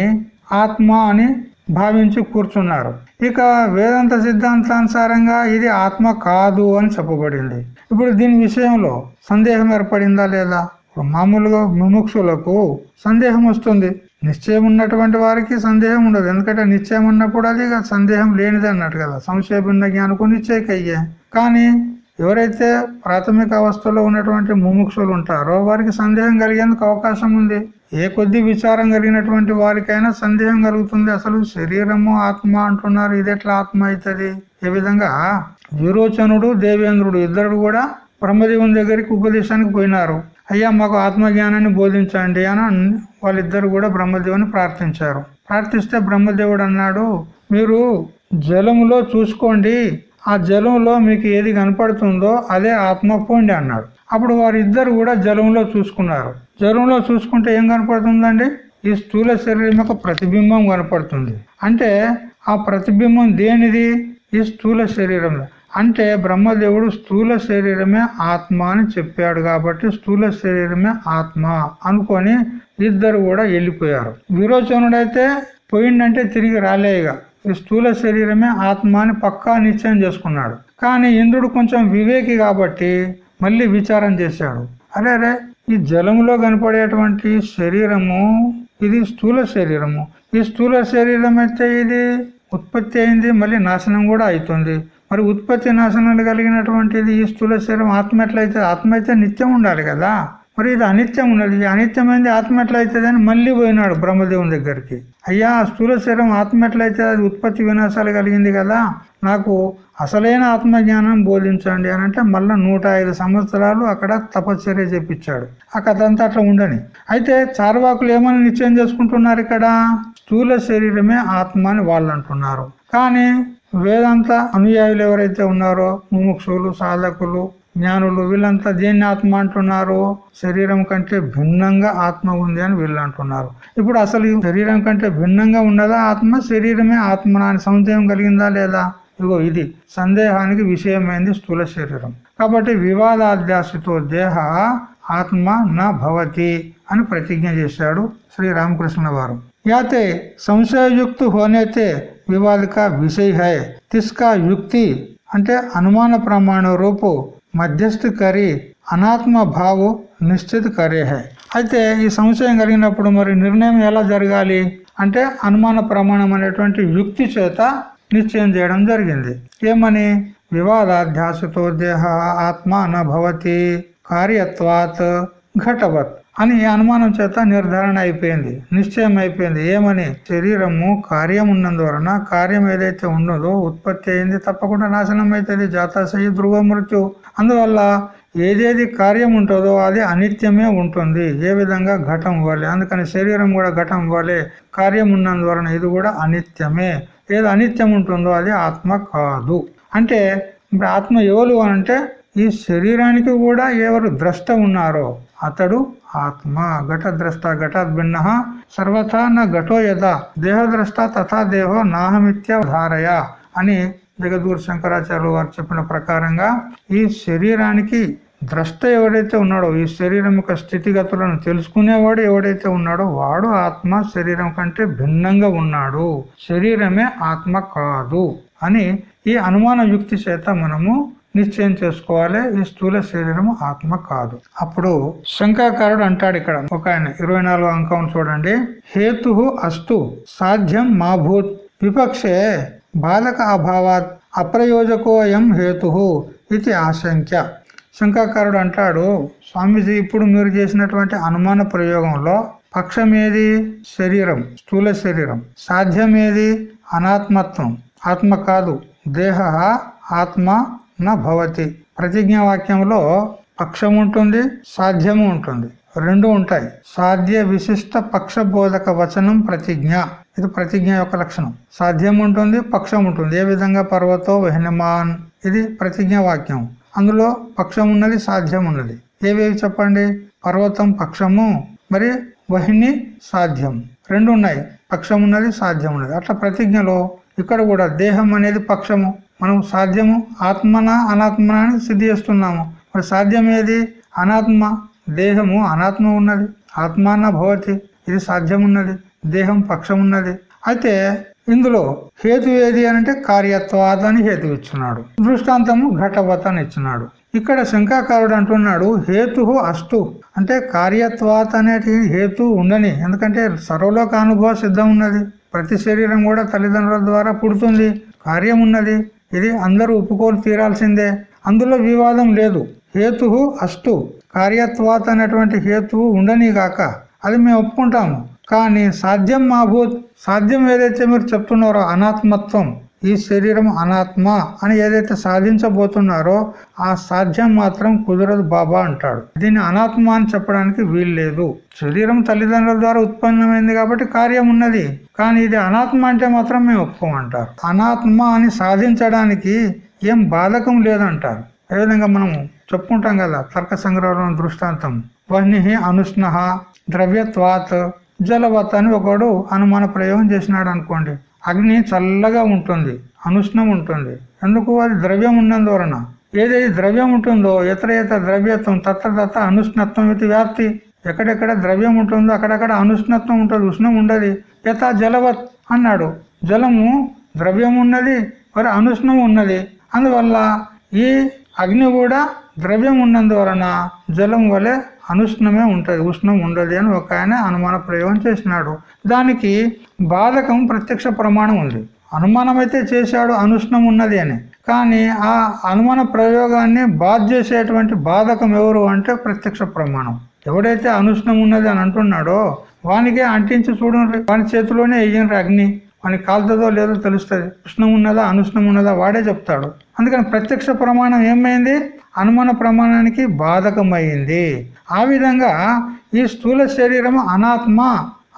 ఆత్మ అని భావించి కూర్చున్నారు ఇక వేదాంత సిద్ధాంతానుసారంగా ఇది ఆత్మ కాదు అని చెప్పబడింది ఇప్పుడు దీని విషయంలో సందేహం ఏర్పడిందా లేదా మామూలుగా ముముక్షులకు సందేహం వస్తుంది నిశ్చయం ఉన్నటువంటి వారికి సందేహం ఉండదు. ఎందుకంటే నిశ్చయం ఉన్నప్పుడు అది సందేహం లేనిది అన్నట్టు కదా. సంశయ భిన్న జ్ఞానకు నిశ్చయకయ్యే. కానీ ఎవరైతే ప్రాథమిక అవస్థలో ఉన్నటువంటి ముముక్షులు ఉంటారో వారికి సందేహం కలిగేందుకు అవకాశం ఉంది. ఏ కొద్ది విచారం కలిగినటువంటి వారికైనా సందేహం కలుగుతుంది. అసలు శరీరము ఆత్మ అంటున్నారు. ఇది ఎట్లా ఆత్మ అవుతుంది? ఏ విధంగా? విరోచనుడు దేవేంద్రుడు ఇద్దరు కూడా బ్రహ్మదేవుని దగ్గరికి ఉపదేశానికి పోయినారు. అయ్యా మాకు ఆత్మజ్ఞానాన్ని బోధించండి అని వాళ్ళిద్దరు కూడా బ్రహ్మదేవుని ప్రార్థించారు. ప్రార్థిస్తే బ్రహ్మదేవుడు అన్నాడు మీరు జలములో చూసుకోండి. ఆ జలంలో మీకు ఏది కనపడుతుందో అదే ఆత్మ పోండి అన్నాడు. అప్పుడు వారిద్దరు కూడా జలంలో చూసుకున్నారు. జలంలో చూసుకుంటే ఏం కనపడుతుందండి? ఈ స్థూల శరీరం యొక్క ప్రతిబింబం కనపడుతుంది. అంటే ఆ ప్రతిబింబం దేనిది? ఈ స్థూల శరీరంలో. అంటే బ్రహ్మదేవుడు స్థూల శరీరమే ఆత్మ అని చెప్పాడు కాబట్టి స్థూల శరీరమే ఆత్మ అనుకొని ఇద్దరు కూడా వెళ్ళిపోయారు. విరోచనుడైతే పోయిందంటే తిరిగి రాలే ఈ స్థూల శరీరమే ఆత్మ అని పక్కా నిశ్చయం చేసుకున్నాడు. కానీ ఇంద్రుడు కొంచెం వివేకి కాబట్టి మళ్ళీ విచారం చేశాడు. అరే అరే ఈ జలములో కనపడేటువంటి శరీరము ఇది స్థూల శరీరము. ఈ స్థూల శరీరం అయితే ఇది ఉత్పత్తి అయింది మళ్ళీ నాశనం కూడా అవుతుంది. మరి ఉత్పత్తి నాశనాలు కలిగినటువంటిది ఈ స్థూల శరీరం ఆత్మ ఎట్లయితే ఆత్మ అయితే నిత్యం ఉండాలి కదా? మరి ఇది అనిత్యం ఉన్నది. అనిత్యమైంది ఆత్మ ఎట్లయితుంది అని మళ్ళీ పోయినాడు బ్రహ్మదేవుని దగ్గరికి. అయ్యా స్థూల శరీరం ఆత్మ ఎట్లయితే అది ఉత్పత్తి వినాశాలు కలిగింది కదా? నాకు అసలైన ఆత్మజ్ఞానం బోధించండి అని అంటే మళ్ళీ నూట సంవత్సరాలు అక్కడ తపశ్చర్య చేపించాడు. ఆ కథ అంతా అట్లా ఉండని. అయితే చార్వాకులు ఏమని నిశ్చయం చేసుకుంటున్నారు ఇక్కడ? స్థూల శరీరమే ఆత్మ అని వాళ్ళు అంటున్నారు. కానీ వేదాంత అనుయాయులు ఎవరైతే ఉన్నారో ముముక్షులు సాధకులు జ్ఞానులు వీళ్ళంతా దేన్ని ఆత్మ అంటున్నారు? శరీరం కంటే భిన్నంగా ఆత్మ ఉంది అని వీళ్ళు అంటున్నారు. ఇప్పుడు అసలు శరీరం కంటే భిన్నంగా ఉన్నదా ఆత్మ? శరీరమే ఆత్మ అని సంశయం కలిగిందా లేదా? ఇగో ఇది సందేహానికి విషయమైంది స్థూల శరీరం. కాబట్టి వివాదాధ్యాసతో దేహ ఆత్మ నా భవతి అని ప్రతిజ్ఞ చేశాడు శ్రీ రామకృష్ణ వారు. యాతే సంశయయుక్త హోనేతే వివాద కా విషయ హై తిస్కా యుక్తి అంటే అనుమాన ప్రమాణ రూపు మధ్యస్థ కరి అనాత్మ భావు నిశ్చిత కరే హై అయితే ఈ సంశయం కలిగినప్పుడు మరి నిర్ణయం ఎలా జరగాలి అంటే అనుమాన ప్రమాణం అనేటువంటి యుక్తి చేత నిశ్చయం చేయడం జరిగింది ఏమని వివాదాధ్యాసతో దేహ ఆత్మ నభవతి కార్యత్వాత్ ఘటవత్ అని అనుమానం చేత నిర్ధారణ అయిపోయింది. నిశ్చయం అయిపోయింది. ఏమని? శరీరము కార్యం ఉన్నందువలన కార్యం ఏదైతే ఉన్నదో ఉత్పత్తి అయింది తప్పకుండా నాశనం అవుతుంది జాతాశయ ధ్రువ మృత్యు. అందువల్ల ఏదేది కార్యం ఉంటుందో అది అనిత్యమే ఉంటుంది. ఏ విధంగా ఘటం ఇవ్వాలి అందుకని శరీరం కూడా ఘటం ఇవ్వాలి కార్యం ఉన్నందువలన ఇది కూడా అనిత్యమే. ఏది అనిత్యం ఉంటుందో అది ఆత్మ కాదు. అంటే ఇప్పుడు ఆత్మ ఎవరు అంటే ఈ శరీరానికి కూడా ఎవరు ద్రష్ట ఉన్నారో అతడు ఆత్మ ఘట ద్రష్ట భిన్న సర్వథా నా ఘటో యథ దేహద్రష్ట తథా దేహో నాహమిత్య ధారయ అని జగద్గురు శంకరాచార్యులు వారు చెప్పిన ప్రకారంగా ఈ శరీరానికి ద్రష్ట ఎవడైతే ఉన్నాడో ఈ శరీరం యొక్క స్థితిగతులను తెలుసుకునేవాడు ఎవడైతే ఉన్నాడో వాడు ఆత్మ శరీరం కంటే భిన్నంగా ఉన్నాడు. శరీరమే ఆత్మ కాదు అని ఈ అనుమాన యుక్తి చేత మనము నిశ్చయం చేసుకోవాలి. ఈ స్థూల శరీరము ఆత్మ కాదు. అప్పుడు శంకాకారుడు అంటాడు ఇక్కడ ఒక ఆయన ఇరవై అంకం చూడండి. హేతు అస్తు సాధ్యం మాభూత్ విపక్షే బాలక అభావాత్ అప్రయోజకోయం హేతు ఇది ఆశంక్య. శంకాకారుడు అంటాడు స్వామీజీ ఇప్పుడు మీరు చేసినటువంటి అనుమాన ప్రయోగంలో పక్షమేది? శరీరం స్థూల శరీరం. సాధ్యమేది? అనాత్మత్వం. ఆత్మ కాదు. దేహ ఆత్మ నా భవతి. వాక్యంలో పక్షం ఉంటుంది సాధ్యము ఉంటుంది. రెండు ఉంటాయి. సాధ్య విశిష్ట పక్ష బోధక వచనం ప్రతిజ్ఞ. ఇది ప్రతిజ్ఞ యొక్క లక్షణం. సాధ్యం ఉంటుంది పక్షం ఉంటుంది. ఏ విధంగా? పర్వతో వెహ్నమాన్. ఇది ప్రతిజ్ఞ వాక్యం అందులో పక్షం ఉన్నది సాధ్యం ఉన్నది. ఏవేవి చెప్పండి? పర్వతం పక్షము. మరి వహిని సాధ్యం. రెండు ఉన్నాయి. పక్షం ఉన్నది సాధ్యం ఉన్నది. అట్లా ప్రతిజ్ఞలో ఇక్కడ కూడా దేహం అనేది పక్షము. మనం సాధ్యము ఆత్మన అనాత్మన అని సిద్ధి చేస్తున్నాము. మరి సాధ్యం ఏది? అనాత్మ. దేహము అనాత్మ ఉన్నది. ఆత్మాన భవతి. ఇది సాధ్యం ఉన్నది దేహం పక్షం ఉన్నది అయితే ఇందులో హేతు ఏది అంటే కార్యత్వాత్ అని హేతు ఇచ్చున్నాడు. దృష్టాంతము ఘటవత్ అని ఇచ్చినాడు ఇక్కడ శంకాకారుడు అంటున్నాడు హేతు అస్తు. అంటే కార్యత్వాత్ అనేటి హేతు ఉండని. ఎందుకంటే సర్వలోక అనుభవ సిద్ధం ఉన్నది. ప్రతి శరీరం కూడా తల్లిదండ్రుల ద్వారా పుడుతుంది. కార్యం ఉన్నది. ఇది అందరూ ఒప్పుకోలు తీరాల్సిందే. అందులో వివాదం లేదు. హేతు అస్తు. కార్యత్వాత అనేటువంటి హేతువు ఉండని కాక అది మేము ఒప్పుకుంటాము. కానీ సాధ్యం మాభూత్ సాధ్యం ఏదైతే మీరు చెప్తున్నారో అనాత్మత్వం ఈ శరీరం అనాత్మ అని ఏదైతే సాధించబోతున్నారో ఆ సాధ్యం మాత్రం కుదరదు బాబా అంటాడు. దీన్ని అనాత్మ అని చెప్పడానికి వీల్లేదు శరీరం తల్లిదండ్రుల ద్వారా ఉత్పన్నమైంది కాబట్టి కార్యం ఉన్నది. కానీ ఇది అనాత్మ అంటే మాత్రం మేము ఒప్పుకోమంటారు. అనాత్మ అని సాధించడానికి ఏం బాధకం లేదంటారు. అదేవిధంగా మనం చెప్పుకుంటాం కదా తర్క సంగ్రహం దృష్టాంతం. వహ్ని అనుష్ణ ద్రవ్యత్వాత్ జలవత్ అని ఒకడు అనుమాన ప్రయోగం చేసినాడు అనుకోండి. అగ్ని చల్లగా ఉంటుంది అనుష్ణం ఉంటుంది. ఎందుకు? అది ద్రవ్యం ఉన్నందువలన. ఏదైతే ద్రవ్యం ఉంటుందో ఇతర ఇతర ద్రవ్యత్వం తత్ర తత్త అనుష్ణత్వం ఇది వ్యాప్తి. ఎక్కడెక్కడ ద్రవ్యం ఉంటుందో అక్కడక్కడ అనుష్ణత్వం ఉంటుంది ఉష్ణం ఉండదు. యథ జలవత్ అన్నాడు. జలము ద్రవ్యం ఉన్నది మరి అనుష్ణం ఉన్నది. అందువల్ల ఈ అగ్ని కూడా ద్రవ్యం ఉన్నందువలన జలం వలె అనుష్ణమే ఉంటది ఉష్ణం ఉండదు అని ఒక ఆయన అనుమాన ప్రయోగం చేసినాడు. దానికి బాధకం ప్రత్యక్ష ప్రమాణం ఉంది. అనుమానం అయితే చేశాడు అనుష్ణం ఉన్నది అని. కానీ ఆ అనుమాన ప్రయోగాన్ని బాధ చేసేటువంటి బాధకం ఎవరు అంటే ప్రత్యక్ష ప్రమాణం. ఎవడైతే అనుష్ణం ఉన్నది అని అంటున్నాడో వానికే అంటించి చూడండి. వాని చేతిలోనే వెయ్యండి అగ్ని. వానికి కాలుతుందో లేదో తెలుస్తుంది. ఉష్ణం ఉన్నదా అనుష్ణం ఉన్నదా వాడే చెప్తాడు. అందుకని ప్రత్యక్ష ప్రమాణం ఏమైంది? అనుమాన ప్రమాణానికి బాధకమైంది. ఆ విధంగా ఈ స్థూల శరీరం అనాత్మ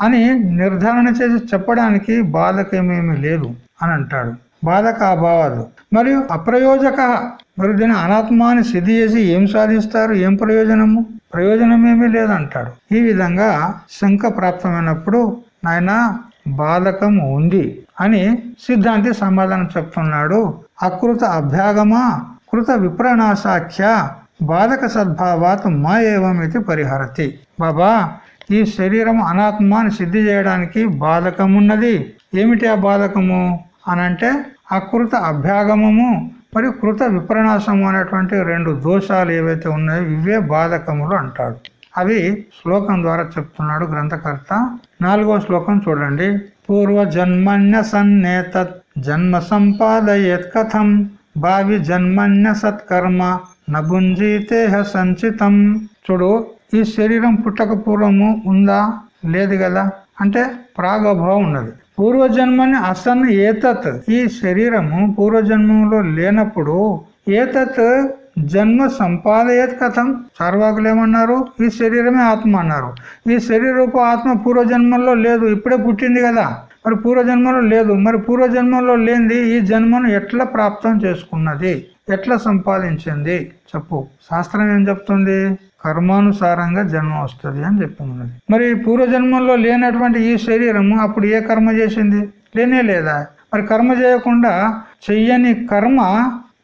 అని నిర్ధారణ చేసి చెప్పడానికి బాధకమేమీ లేదు అని అంటాడు. బాధక అభావాలు మరియు అప్రయోజక మరి దీని అనాత్మాని సిద్ధి చేసి ఏం సాధిస్తారు? ఏం ప్రయోజనము? ప్రయోజనమేమీ లేదంటాడు. ఈ విధంగా శంక ప్రాప్తమైనప్పుడు నాయన బాధకం ఉంది అని సిద్ధాంతి సమాధానం చెప్తున్నాడు. అకృత అభ్యాగమా కృత విప్రణాశాఖ్య బాధక సద్భావాత్ మా ఏవమితి పరిహరతి. బాబా ఈ శరీరం అనాత్మాని సిద్ధి చేయడానికి బాధకమున్నది. ఏమిటి ఆ బాధకము? అనంటే అకృత అభ్యాగమము మరియు కృత విప్రణాశము అనేటువంటి రెండు దోషాలు ఏవైతే ఉన్నాయో ఇవే బాధకములు అంటాడు. అవి శ్లోకం ద్వారా చెప్తున్నాడు గ్రంథకర్త. నాలుగో శ్లోకం చూడండి. పూర్వ జన్మన్య సన్నేత జన్మ సంపాదయేత్ కథం భావి జన్మన్య సత్కర్మ నభుంజీతేహ సంచితం. చూడు ఈ శరీరం పుట్టక పూర్వము ఉందా? లేదు కదా? అంటే ప్రాగభావం ఉన్నది. పూర్వజన్మని అసన్ ఏతత్ ఈ శరీరము పూర్వజన్మంలో లేనప్పుడు ఏతత్ జన్మ సంపాదయత్ కథం. చార్వాకులు ఏమన్నారు? ఈ శరీరమే ఆత్మ అన్నారు. ఈ శరీర రూప ఆత్మ పూర్వజన్మల్లో లేదు ఇప్పుడే పుట్టింది కదా. మరి పూర్వజన్మలో లేదు. మరి పూర్వజన్మలో లేనిది ఈ జన్మను ఎట్లా ప్రాప్తం చేసుకున్నది? ఎట్లా సంపాదించింది? చెప్పు. శాస్త్రం ఏం చెప్తుంది? కర్మానుసారంగా జన్మ వస్తుంది అని చెప్పింది మరి పూర్వజన్మంలో లేనటువంటి ఈ శరీరము అప్పుడు ఏ కర్మ చేసింది? లేనే లేదా. మరి కర్మ చేయకుండా చెయ్యని కర్మ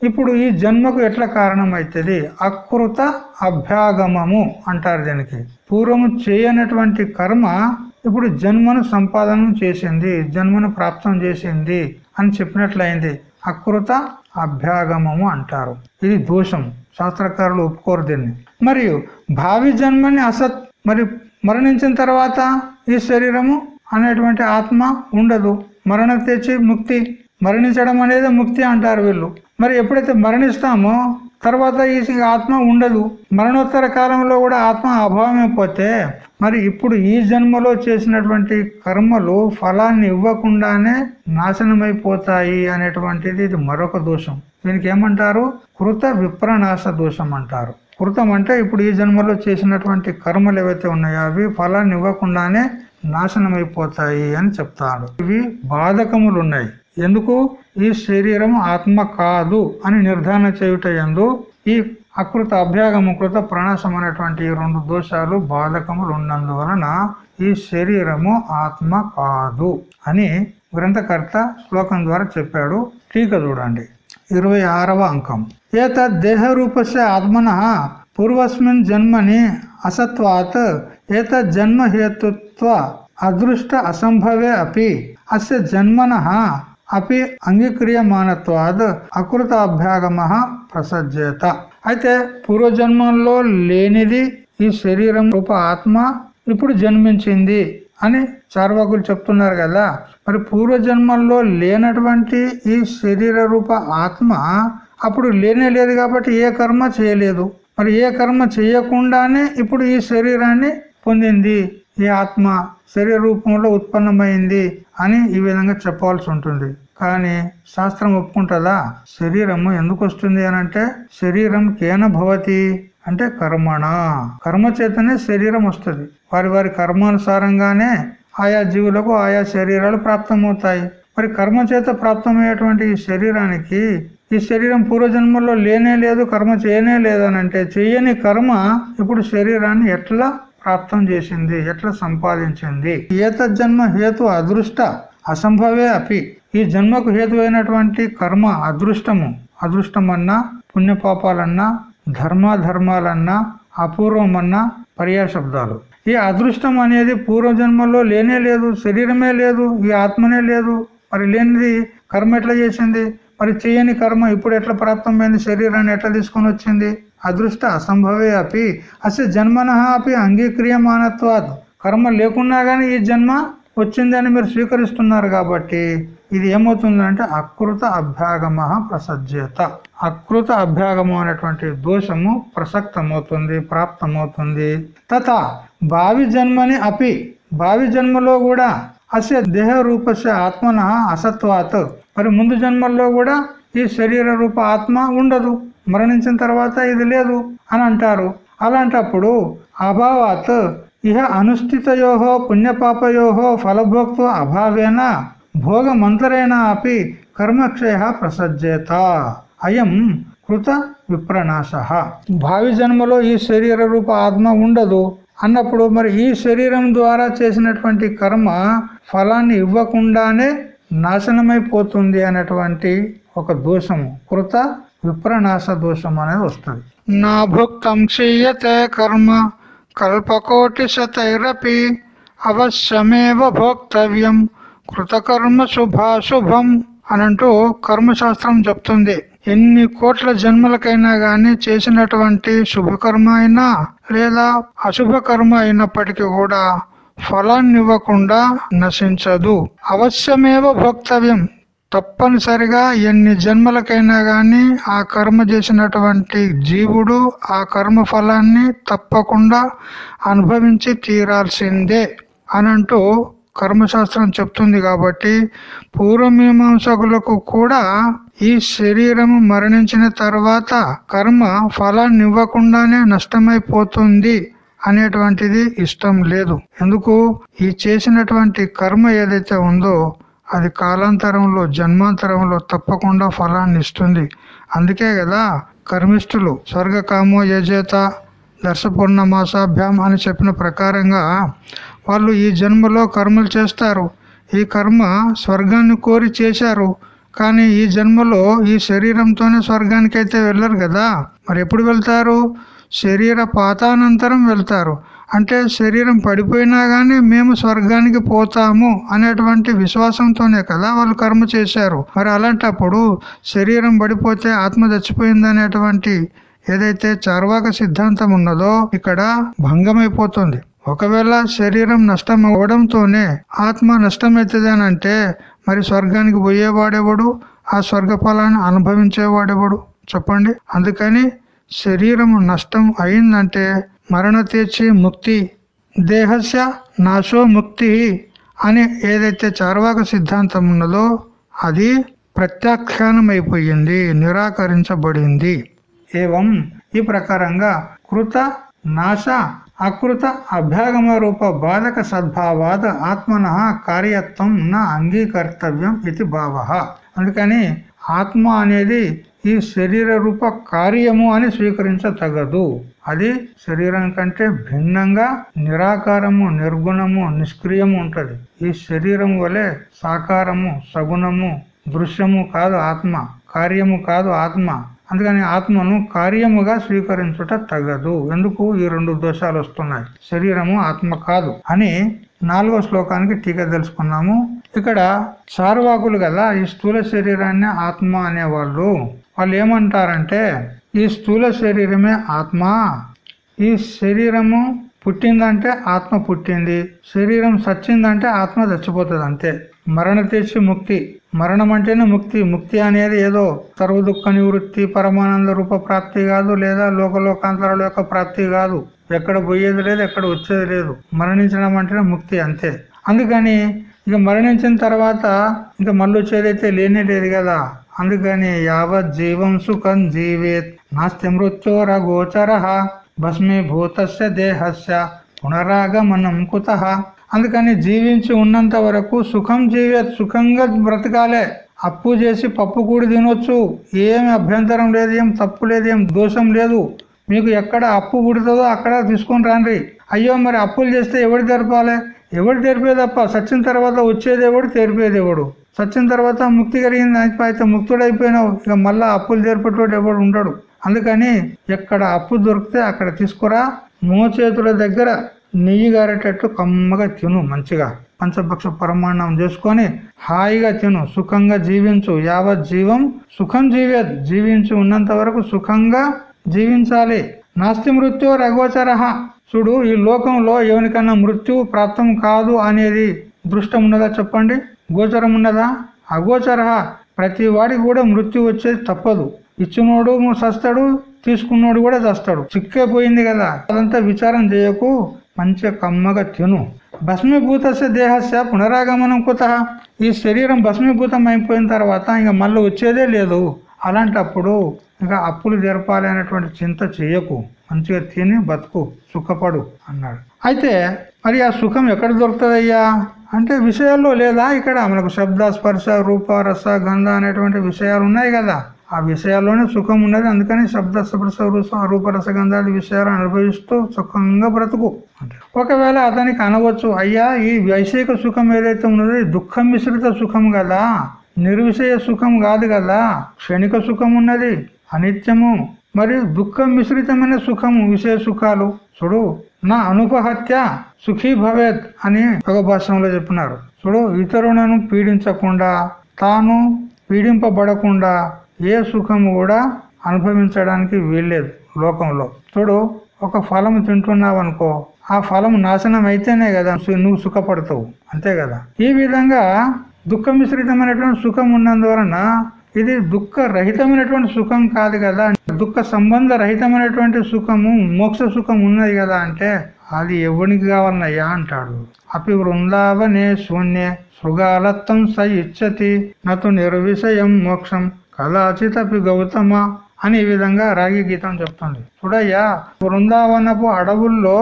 ఇప్పుడు ఈ జన్మకు ఎట్లా కారణం అవుతుంది అకృత అభ్యాగమము అంటారు దీనికి. పూర్వము చేయనటువంటి కర్మ ఇప్పుడు జన్మను సంపాదన చేసింది జన్మను ప్రాప్తం చేసింది అని చెప్పినట్లయింది. అకృత అభ్యాగమము అంటారు. ఇది దోషం. శాస్త్రకారులు ఒప్పుకోరు దీన్ని. మరియు భావి జన్మని అసత్ మరి మరణించిన తర్వాత ఈ శరీరము అనేటువంటి ఆత్మ ఉండదు. మరణ తెచ్చి ముక్తి మరణించడం అనేది ముక్తి అంటారు వీళ్ళు. మరి ఎప్పుడైతే మరణిస్తామో తర్వాత ఈ ఆత్మ ఉండదు. మరణోత్తర కాలంలో కూడా ఆత్మ అభావమైపోతే మరి ఇప్పుడు ఈ జన్మలో చేసినటువంటి కర్మలు ఫలాన్ని ఇవ్వకుండానే నాశనమైపోతాయి అనేటువంటిది ఇది మరొక దోషం. దీనికి ఏమంటారు? కృత విప్రనాశ దోషం అంటారు. కృతం అంటే ఇప్పుడు ఈ జన్మలో చేసినటువంటి కర్మలు ఏవైతే ఉన్నాయో అవి ఫలాన్ని ఇవ్వకుండానే నాశనమైపోతాయి అని చెప్తాడు ఇవి బాధకములు ఉన్నాయి. ఎందుకు? ఈ శరీరం ఆత్మ కాదు అని నిర్ధారణ చేయుట ఎందు ఈ అకృత అభ్యాగము కృత ప్రణాశం అనేటువంటి రెండు దోషాలు బాధకములు ఉన్నందువలన ఈ శరీరము ఆత్మ కాదు అని గ్రంథకర్త శ్లోకం ద్వారా చెప్పాడు. టీక చూడండి. ఇరవై ఆరవ అంకం. ఏత దేహ రూపస్య ఆత్మన పూర్వస్మిన్ జన్మని అసత్వాత్ ఏత జన్మ హేతుత్వ అదృష్ట అసంభవే అపి అస్య జన్మన అపి అంగీక్రియమానత్వాద్ అకృతాభ్యాగమ ప్రసజ్జేత అయితే పూర్వజన్మంలో లేనిది ఈ శరీరం రూప ఆత్మ ఇప్పుడు జన్మించింది అని చార్వాకులు చెప్తున్నారు కదా మరి పూర్వజన్మల్లో లేనటువంటి ఈ శరీర రూప ఆత్మ అప్పుడు లేనే లేదు కాబట్టి ఏ కర్మ చేయలేదు। మరి ఏ కర్మ చేయకుండానే ఇప్పుడు ఈ శరీరాన్ని పొందింది। ఈ ఆత్మ శరీర రూపంలో ఉత్పన్నమైంది అని ఈ విధంగా చెప్పాల్సి ఉంటుంది. కానీ శాస్త్రం ఒప్పుకుంటుందా? శరీరము ఎందుకు వస్తుంది అని అంటే శరీరం కేన భవతి అంటే కర్మణ. కర్మ చేతనే శరీరం వస్తుంది. వారి వారి కర్మానుసారంగానే ఆయా జీవులకు ఆయా శరీరాలు ప్రాప్తమవుతాయి. మరి కర్మ చేత ప్రాప్తమయ్యేటువంటి ఈ శరీరానికి ఈ శరీరం పూర్వజన్మలో లేనే లేదు కర్మ చేయనే లేదనంటే చేయని కర్మ ఇప్పుడు శరీరాన్ని ఎట్లా ప్రాప్తం చేసింది ఎట్లా సంపాదించింది? ఏత జన్మ హేతు అదృష్ట అసంభవే అపి. ఈ జన్మకు హేతు అయినటువంటి కర్మ అదృష్టము. అదృష్టమన్నా పుణ్యపాపాలన్నా ధర్మాధర్మాలన్నా అపూర్వమన్నా అన్నా పర్యాశబ్దాలు ఈ అదృష్టం అనేది పూర్వజన్మలో లేనే లేదు శరీరమే లేదు ఈ ఆత్మనే లేదు. మరి లేనిది కర్మ ఎట్లా చేసింది? మరి చేయని కర్మ ఇప్పుడు ఎట్లా ప్రాప్తమైంది? శరీరాన్ని ఎట్లా తీసుకొని వచ్చింది? అదృష్ట అసంభవే అపి. అసలు జన్మన అపి అంగీక్రియమానత్వాద్ కర్మ లేకున్నా కానీ ఈ జన్మ వచ్చిందని మీరు స్వీకరిస్తున్నారు కాబట్టి ఇది ఏమవుతుందంటే అకృత అభ్యాగమ ప్రసజ్యత. అకృత అభ్యాగము అనేటువంటి దోషము ప్రసక్తమవుతుంది ప్రాప్తమవుతుంది. తథ భావి జన్మని అపి. భావి జన్మలో కూడా అసే దేహ రూపస్ ఆత్మన అసత్వాత్. మరి ముందు జన్మల్లో కూడా ఈ శరీర రూప ఆత్మ ఉండదు. మరణించిన తర్వాత ఇది లేదు అని అంటారు. అలాంటప్పుడు అభావాత్ ఇహ అనుష్ఠితయోహో పుణ్యపాపయోహో ఫలభోక్త అభావేన భోగమంతరేణ అపి కర్మక్షయ ప్రసజ్జేత. అయం కృత విప్రనాశ. భావి జన్మలో ఈ శరీర రూప ఆత్మ ఉండదు. అన్నప్పుడు మరి ఈ శరీరం ద్వారా చేసినటువంటి కర్మ ఫలాన్ని ఇవ్వకుండానే నాశనమైపోతుంది అనేటువంటి ఒక దోషము. కృత విప్రనాశ దోషం అనేది వస్తుంది నా భుక్తం క్షీయతే కర్మ కల్పకోటి శతైరపి అవశ్యమేవ భోక్తవ్యం కృతకర్మ శుభాశుభం అనంటూ కర్మశాస్త్రం చెప్తుంది. ఎన్ని కోట్ల జన్మలకైనా గాని చేసినటువంటి శుభకర్మ అయినా లేదా అశుభకర్మ అయినప్పటికీ కూడా ఫలాన్నివ్వకుండా నశించదు. అవశ్యమేవ భోక్తవ్యం తప్పనిసరిగా ఎన్ని జన్మలకైనా గాని ఆ కర్మ చేసినటువంటి జీవుడు ఆ కర్మ ఫలాన్ని తప్పకుండా అనుభవించి తీరాల్సిందే అనంటూ కర్మశాస్త్రం చెప్తుంది కాబట్టి పూర్వమీమాంసకులకు కూడా ఈ శరీరము మరణించిన తర్వాత కర్మ ఫలాన్ని ఇవ్వకుండానే నష్టమైపోతుంది అనేటువంటిది ఇష్టం లేదు. ఎందుకు? ఈ చేసినటువంటి కర్మ ఏదైతే ఉందో అది కాలాంతరంలో జన్మాంతరంలో తప్పకుండా ఫలాన్ని ఇస్తుంది. అందుకే కదా కర్మిష్ఠులు స్వర్గకామో యజేత దర్శపూర్ణమాసాభ్యాం అని చెప్పిన ప్రకారంగా వాళ్ళు ఈ జన్మలో కర్మలు చేస్తారు. ఈ కర్మ స్వర్గాన్ని కోరి చేశారు. కానీ ఈ జన్మలో ఈ శరీరంతోనే స్వర్గానికి అయితే వెళ్ళరు కదా. మరి ఎప్పుడు వెళ్తారు? శరీర పాతానంతరం వెళ్తారు. అంటే శరీరం పడిపోయినా గానీ మేము స్వర్గానికి పోతాము అనేటువంటి విశ్వాసంతోనే కదా వాళ్ళు కర్మ చేశారు. మరి అలాంటప్పుడు శరీరం పడిపోతే ఆత్మ చచ్చిపోయింది అనేటువంటి ఏదైతే చార్వాక సిద్ధాంతం ఉన్నదో ఇక్కడ భంగమైపోతుంది. ఒకవేళ శరీరం నష్టం అవడంతోనే ఆత్మ నష్టమవుతుంది అని అంటే మరి స్వర్గానికి పోయేవాడెవడు? ఆ స్వర్గ ఫలాన్ని అనుభవించేవాడెవడు? చెప్పండి. అందుకని శరీరం నష్టం అయిందంటే మరణ తీర్చి ముక్తి దేహస్య నాశో ముక్తి అని ఏదైతే చార్వాక సిద్ధాంతం ఉన్నదో అది ప్రత్యాఖ్యానమైపోయింది నిరాకరించబడింది. ఏవం? ఈ ప్రకారంగా కృత నాశ అకృత అభ్యాగమ రూప బాధక సద్భావాద ఆత్మన కార్యత్వం నా అంగీకర్తవ్యం ఇది భావ. అందుకని ఆత్మ అనేది ఈ శరీర రూప కార్యము అని స్వీకరించతగదు. అది శరీరం కంటే భిన్నంగా నిరాకారము నిర్గుణము నిష్క్రియము ఉంటది. ఈ శరీరం వలె సాకారము సగుణము దృశ్యము కాదు ఆత్మ కార్యము కాదు ఆత్మ. అందుకని ఆత్మను కార్యముగా స్వీకరించుట తగదు. ఎందుకు? ఈ రెండు దోషాలు వస్తున్నాయి. శరీరము ఆత్మ కాదు అని నాలుగో శ్లోకానికి టీకా తెలుసుకున్నాము. ఇక్కడ చారువాకులు కదా ఈ స్థూల శరీరాన్ని ఆత్మ అనేవాళ్ళు. వాళ్ళు ఏమంటారంటే ఈ స్థూల శరీరమే ఆత్మ. ఈ శరీరము పుట్టిందంటే ఆత్మ పుట్టింది. శరీరం చచ్చిందంటే ఆత్మ చచ్చిపోతుంది అంతే. మరణ తీర్చి ముక్తి. మరణం అంటేనే ముక్తి. ముక్తి అనేది ఏదో సర్వ దుఃఖ నివృత్తి పరమానంద రూప ప్రాప్తి కాదు లేదా లోకలోకాంతరాల యొక్క ప్రాప్తి కాదు. ఎక్కడ పోయేది లేదు ఎక్కడ వచ్చేది లేదు. మరణించడం అంటేనే ముక్తి అంతే. అందుకని ఇక మరణించిన తర్వాత ఇంకా మళ్ళీ వచ్చేదైతే లేనే లేదు కదా? అందుకని యావత్ జీవం సుఖం జీవేత్ నాస్తి మృత్యోర గోచర భస్మీభూతస్య దేహస్య పునరాగమనం కుత అందుకని జీవించి ఉన్నంత వరకు సుఖం జీవేత్ సుఖంగా బ్రతకాలే। అప్పు చేసి పప్పు కూడి తినొచ్చు। ఏమి అభ్యంతరం లేదు ఏం తప్పు లేదు ఏం దోషం లేదు। మీకు ఎక్కడ అప్పు పుడుతుందో అక్కడ తీసుకొని రాండి। అయ్యో మరి అప్పులు చేస్తే ఎవడు జరపాలి ఎవడు తెరిపేదప్ప సచ్చిన తర్వాత వచ్చేదేవుడు తెరిపేదేవుడు సచ్చిన తర్వాత ముక్తి కలిగింది అయితే ముక్తుడైపోయినావు. ఇక మళ్ళా అప్పులు తెరిపేటోడు ఎవడు ఉండడు. అందుకని ఎక్కడ అప్పు దొరికితే అక్కడ తీసుకురా. మోచేతుల దగ్గర నెయ్యి గారేటట్టు కమ్మగా తిను మంచిగా. పంచభక్ష పరమాన్నం చేసుకొని హాయిగా తిను. సుఖంగా జీవించు. యావత్ జీవం సుఖం జీవే. జీవించి ఉన్నంత వరకు సుఖంగా జీవించాలి. నాస్తి మృత్యు రఘోచర చూడు ఈ లోకంలో ఎవరికన్నా మృత్యు ప్రాప్తం కాదు అనేది దృష్టం ఉన్నదా చెప్పండి? గోచరం ఉన్నదా అగోచర ప్రతి వాడికి కూడా మృత్యు వచ్చేది తప్పదు. ఇచ్చినోడు చస్తాడు తీసుకున్నోడు కూడా చస్తాడు. చిక్కే పోయింది కదా. అదంతా విచారం చేయకు మంచిగా కమ్మగా తిను. భస్మీభూతస్య దేహస్య పునరాగమనం కుత. ఈ శరీరం భస్మీభూతం అయిపోయిన తర్వాత ఇంకా మళ్ళీ వచ్చేదే లేదు. అలాంటప్పుడు ఇంకా అప్పులు జరపాలి అనేటువంటి చింత చేయకు. మంచిగా తిని బతుకు సుఖపడు అన్నాడు. అయితే మరి ఆ సుఖం ఎక్కడ దొరుకుతుందయ్యా? అంటే విషయాల్లో లేదా? ఇక్కడ మనకు శబ్ద స్పర్శ రూప రస గంధ అనేటువంటి విషయాలు ఉన్నాయి కదా. ఆ విషయాల్లోనే సుఖం ఉన్నది. అందుకని శబ్ద స్పర్శ రూప రస గంధాది విషయాలు అనుభవిస్తూ సుఖంగా బ్రతుకు ఒకవేళ అతనికి అనవచ్చు అయ్యా ఈ వైషయిక సుఖం ఏదైతే ఉన్నదో దుఃఖం మిశ్రిత సుఖం కదా. నిర్విషయ సుఖం కాదు కదా? క్షణిక సుఖం ఉన్నది అనిత్యము. మరియు దుఃఖం మిశ్రితమైన సుఖము విషయ సుఖాలు. చూడు నా అనుపహత్య సుఖీ భవేత్ అని యోగ భాషలో చెప్పినారు. చూడు ఇతరులను పీడించకుండా తాను పీడింపబడకుండా ఏ సుఖము కూడా అనుభవించడానికి వీల్లేదు లోకంలో. చూడు ఒక ఫలం తింటున్నావు అనుకో ఆ ఫలం నాశనం అయితేనే కదా నువ్వు సుఖపడతావు. అంతే కదా? ఈ విధంగా దుఃఖ మిశ్రితమైనటువంటి సుఖం ఉన్నందువలన ఇది దుఃఖ రహితమైనటువంటి సుఖం కాదు కదా. దుఃఖ సంబంధ రహితమైనటువంటి సుఖము మోక్ష సుఖం ఉన్నది కదా అంటే అది ఎవరికి కావాలన్నయ్యా అంటాడు. అపి వృందావనే శూన్య శృగాలత్వం స ఇచ్చతి నతు నిర్విషయం మోక్షం కదాచితపి గౌతమ అని ఈ విధంగా రాగి గీతం చెప్తుంది. చూడయ్యా బృందావనపు అడవుల్లో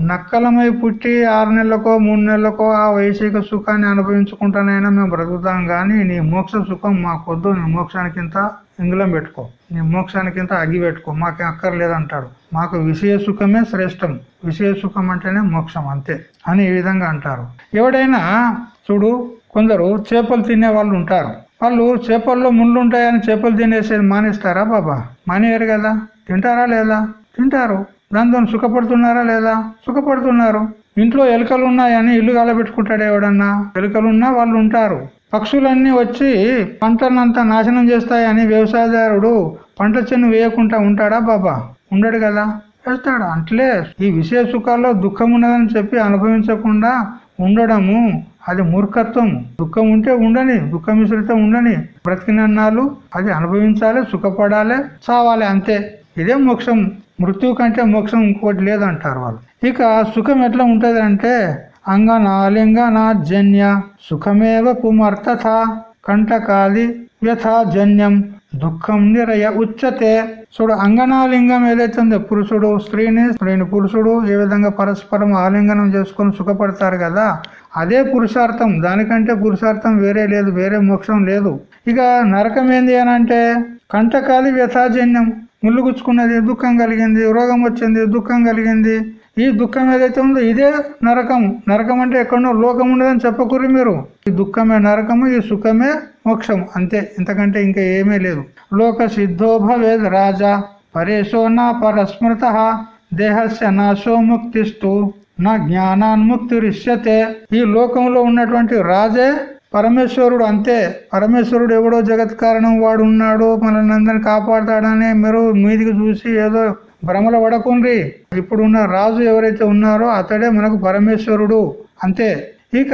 నక్కలమై పుట్టి ఆరు నెలలకో మూడు నెలలకో ఆ వైశిక సుఖాన్ని అనుభవించుకుంటానైనా మేము బ్రతుకుతాం. కానీ నీ మోక్ష సుఖం మాకొద్దు. నీ మోక్షానికింత ఇంగ్లం పెట్టుకో. నీ మోక్షానికింత అగ్గి పెట్టుకో. మాకు అక్కర్లేదంటాడు. మాకు విషయ సుఖమే శ్రేష్టం. విషయ సుఖం అంటేనే మోక్షం అంతే అని ఈ విధంగా అంటారు. ఎవడైనా చూడు కొందరు చేపలు తినే వాళ్ళు ఉంటారు. వాళ్ళు చేపల్లో ముళ్ళు ఉంటాయని చేపలు తినేసేది మానేస్తారా బాబా? మానేయరు కదా. తింటారా లేదా? తింటారు. దాంతో సుఖపడుతున్నారా లేదా? సుఖపడుతున్నారు. ఇంట్లో ఎలుకలు ఉన్నాయని ఇల్లు గాలబెట్టుకుంటాడు ఎవడన్నా? ఎలుకలున్నా వాళ్ళు ఉంటారు పక్షులన్నీ వచ్చి పంటనంతా నాశనం చేస్తాయని వ్యవసాయదారుడు పంట చెన్ను వేయకుండా ఉంటాడా బాబా? ఉండడు కదా? వేస్తాడు అంటలే. ఈ విషయ సుఖాల్లో దుఃఖం ఉన్నదని చెప్పి అనుభవించకుండా ఉండడము అది మూర్ఖత్వం. దుఃఖం ఉంటే ఉండని దుఃఖ మిశ్రితం ఉండని బ్రతికినన్నాళ్ళు అది అనుభవించాలి సుఖపడాలి చావాలి అంతే. ఇదే మోక్షం. మృత్యు కంటే మోక్షం ఇంకోటి లేదంటారు వాళ్ళు. ఇక సుఖం ఎట్లా ఉంటుంది అంటే అంగనాలింగనాజన్య సుఖమేవ పుమర్థ కంటకాలి వ్యథాజన్యం దుఃఖం నిరయ ఉచ్చతే చూడు అంగనాలింగం ఏదైతే ఉందో పురుషుడు స్త్రీని స్త్రీని పురుషుడు ఏ విధంగా పరస్పరం ఆలింగనం చేసుకొని సుఖపడతారు కదా అదే పురుషార్థం. దానికంటే పురుషార్థం వేరే లేదు వేరే మోక్షం లేదు. ఇక నరకం ఏంది అని అంటే కంటకాలి వ్యథాజన్యం ముళ్ళు గుచ్చుకున్నది దుఃఖం కలిగింది రోగం వచ్చింది దుఃఖం కలిగింది. ఈ దుఃఖం ఏదైతే ఉందో ఇదే నరకం నరకం అంటే ఎక్కడో లోకం ఉండదని చెప్పకూరు మీరు. ఈ దుఃఖమే నరకము ఈ సుఖమే మోక్షం అంతే. ఇంతకంటే ఇంకా ఏమీ లేదు. లోక సిద్ధో భవేద్ రాజా. పరేశో నా పరస్మృత. దేహస్య నాశో ముక్తిస్తూ. నా జ్ఞానాన్ముక్తిరిష్యతే ఈ లోకంలో ఉన్నటువంటి రాజే పరమేశ్వరుడు అంతే. పరమేశ్వరుడు ఎవడో జగత్ కారణం వాడు ఉన్నాడు మనల్ని అందరిని కాపాడతాడని మీరు మీదికి చూసి ఏదో భ్రమలో పడకుండ్రి ఇప్పుడున్న రాజు ఎవరైతే ఉన్నారో అతడే మనకు పరమేశ్వరుడు. అంతే. ఇక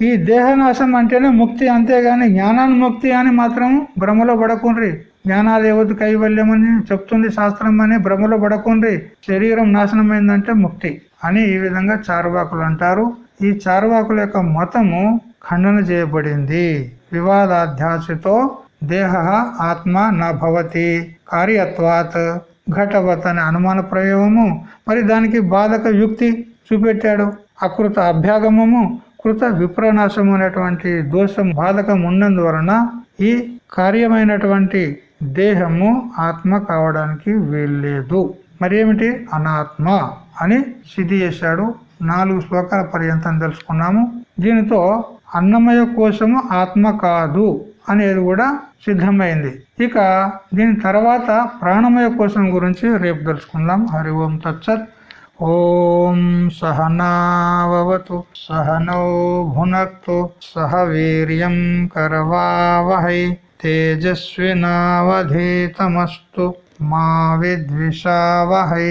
ఈ దేహనాశం అంటేనే ముక్తి అంతేగాని జ్ఞానాన్ముక్తి అని మాత్రం భ్రమలో పడకుండ్రి జ్ఞానాదేవత కైవల్యమని చెప్తుంది శాస్త్రం అని భ్రమలో పడకుండ్రి శరీరం నాశనమైందంటే ముక్తి అని ఈ విధంగా చార్వాకులు అంటారు. ఈ చార్వాకుల యొక్క మతము ఖండన చేయబడింది. వివాదాధ్యాసతో దేహ ఆత్మ నభవతి కార్యత్వాత్ ఘటవత్ అనే అనుమాన ప్రయోగము. మరి దానికి బాధక యుక్తి చూపెట్టాడు. అకృత అభ్యాగమము కృత విప్రనాశం అనేటువంటి దోషం బాధకం ఉన్నందువలన ఈ కార్యమైనటువంటి దేహము ఆత్మ కావడానికి వీల్లేదు. మరి ఏమిటి అనాత్మ అని సిద్ధి చేశాడు నాలుగు శ్లోకాల పర్యంతం తెలుసుకున్నాము. దీనితో అన్నమయ కోశము ఆత్మ కాదు అనేది కూడా సిద్ధమైంది. ఇక దీని తర్వాత ప్రాణమయ కోశం గురించి రేపు తెలుసుకుందాం. హరి ఓం తత్సత్. ఓం సహనావతు సహనో భునక్తు సహ వీర్యం కరవావహై తేజస్వినావధీతమస్తు మా విద్విషావహై.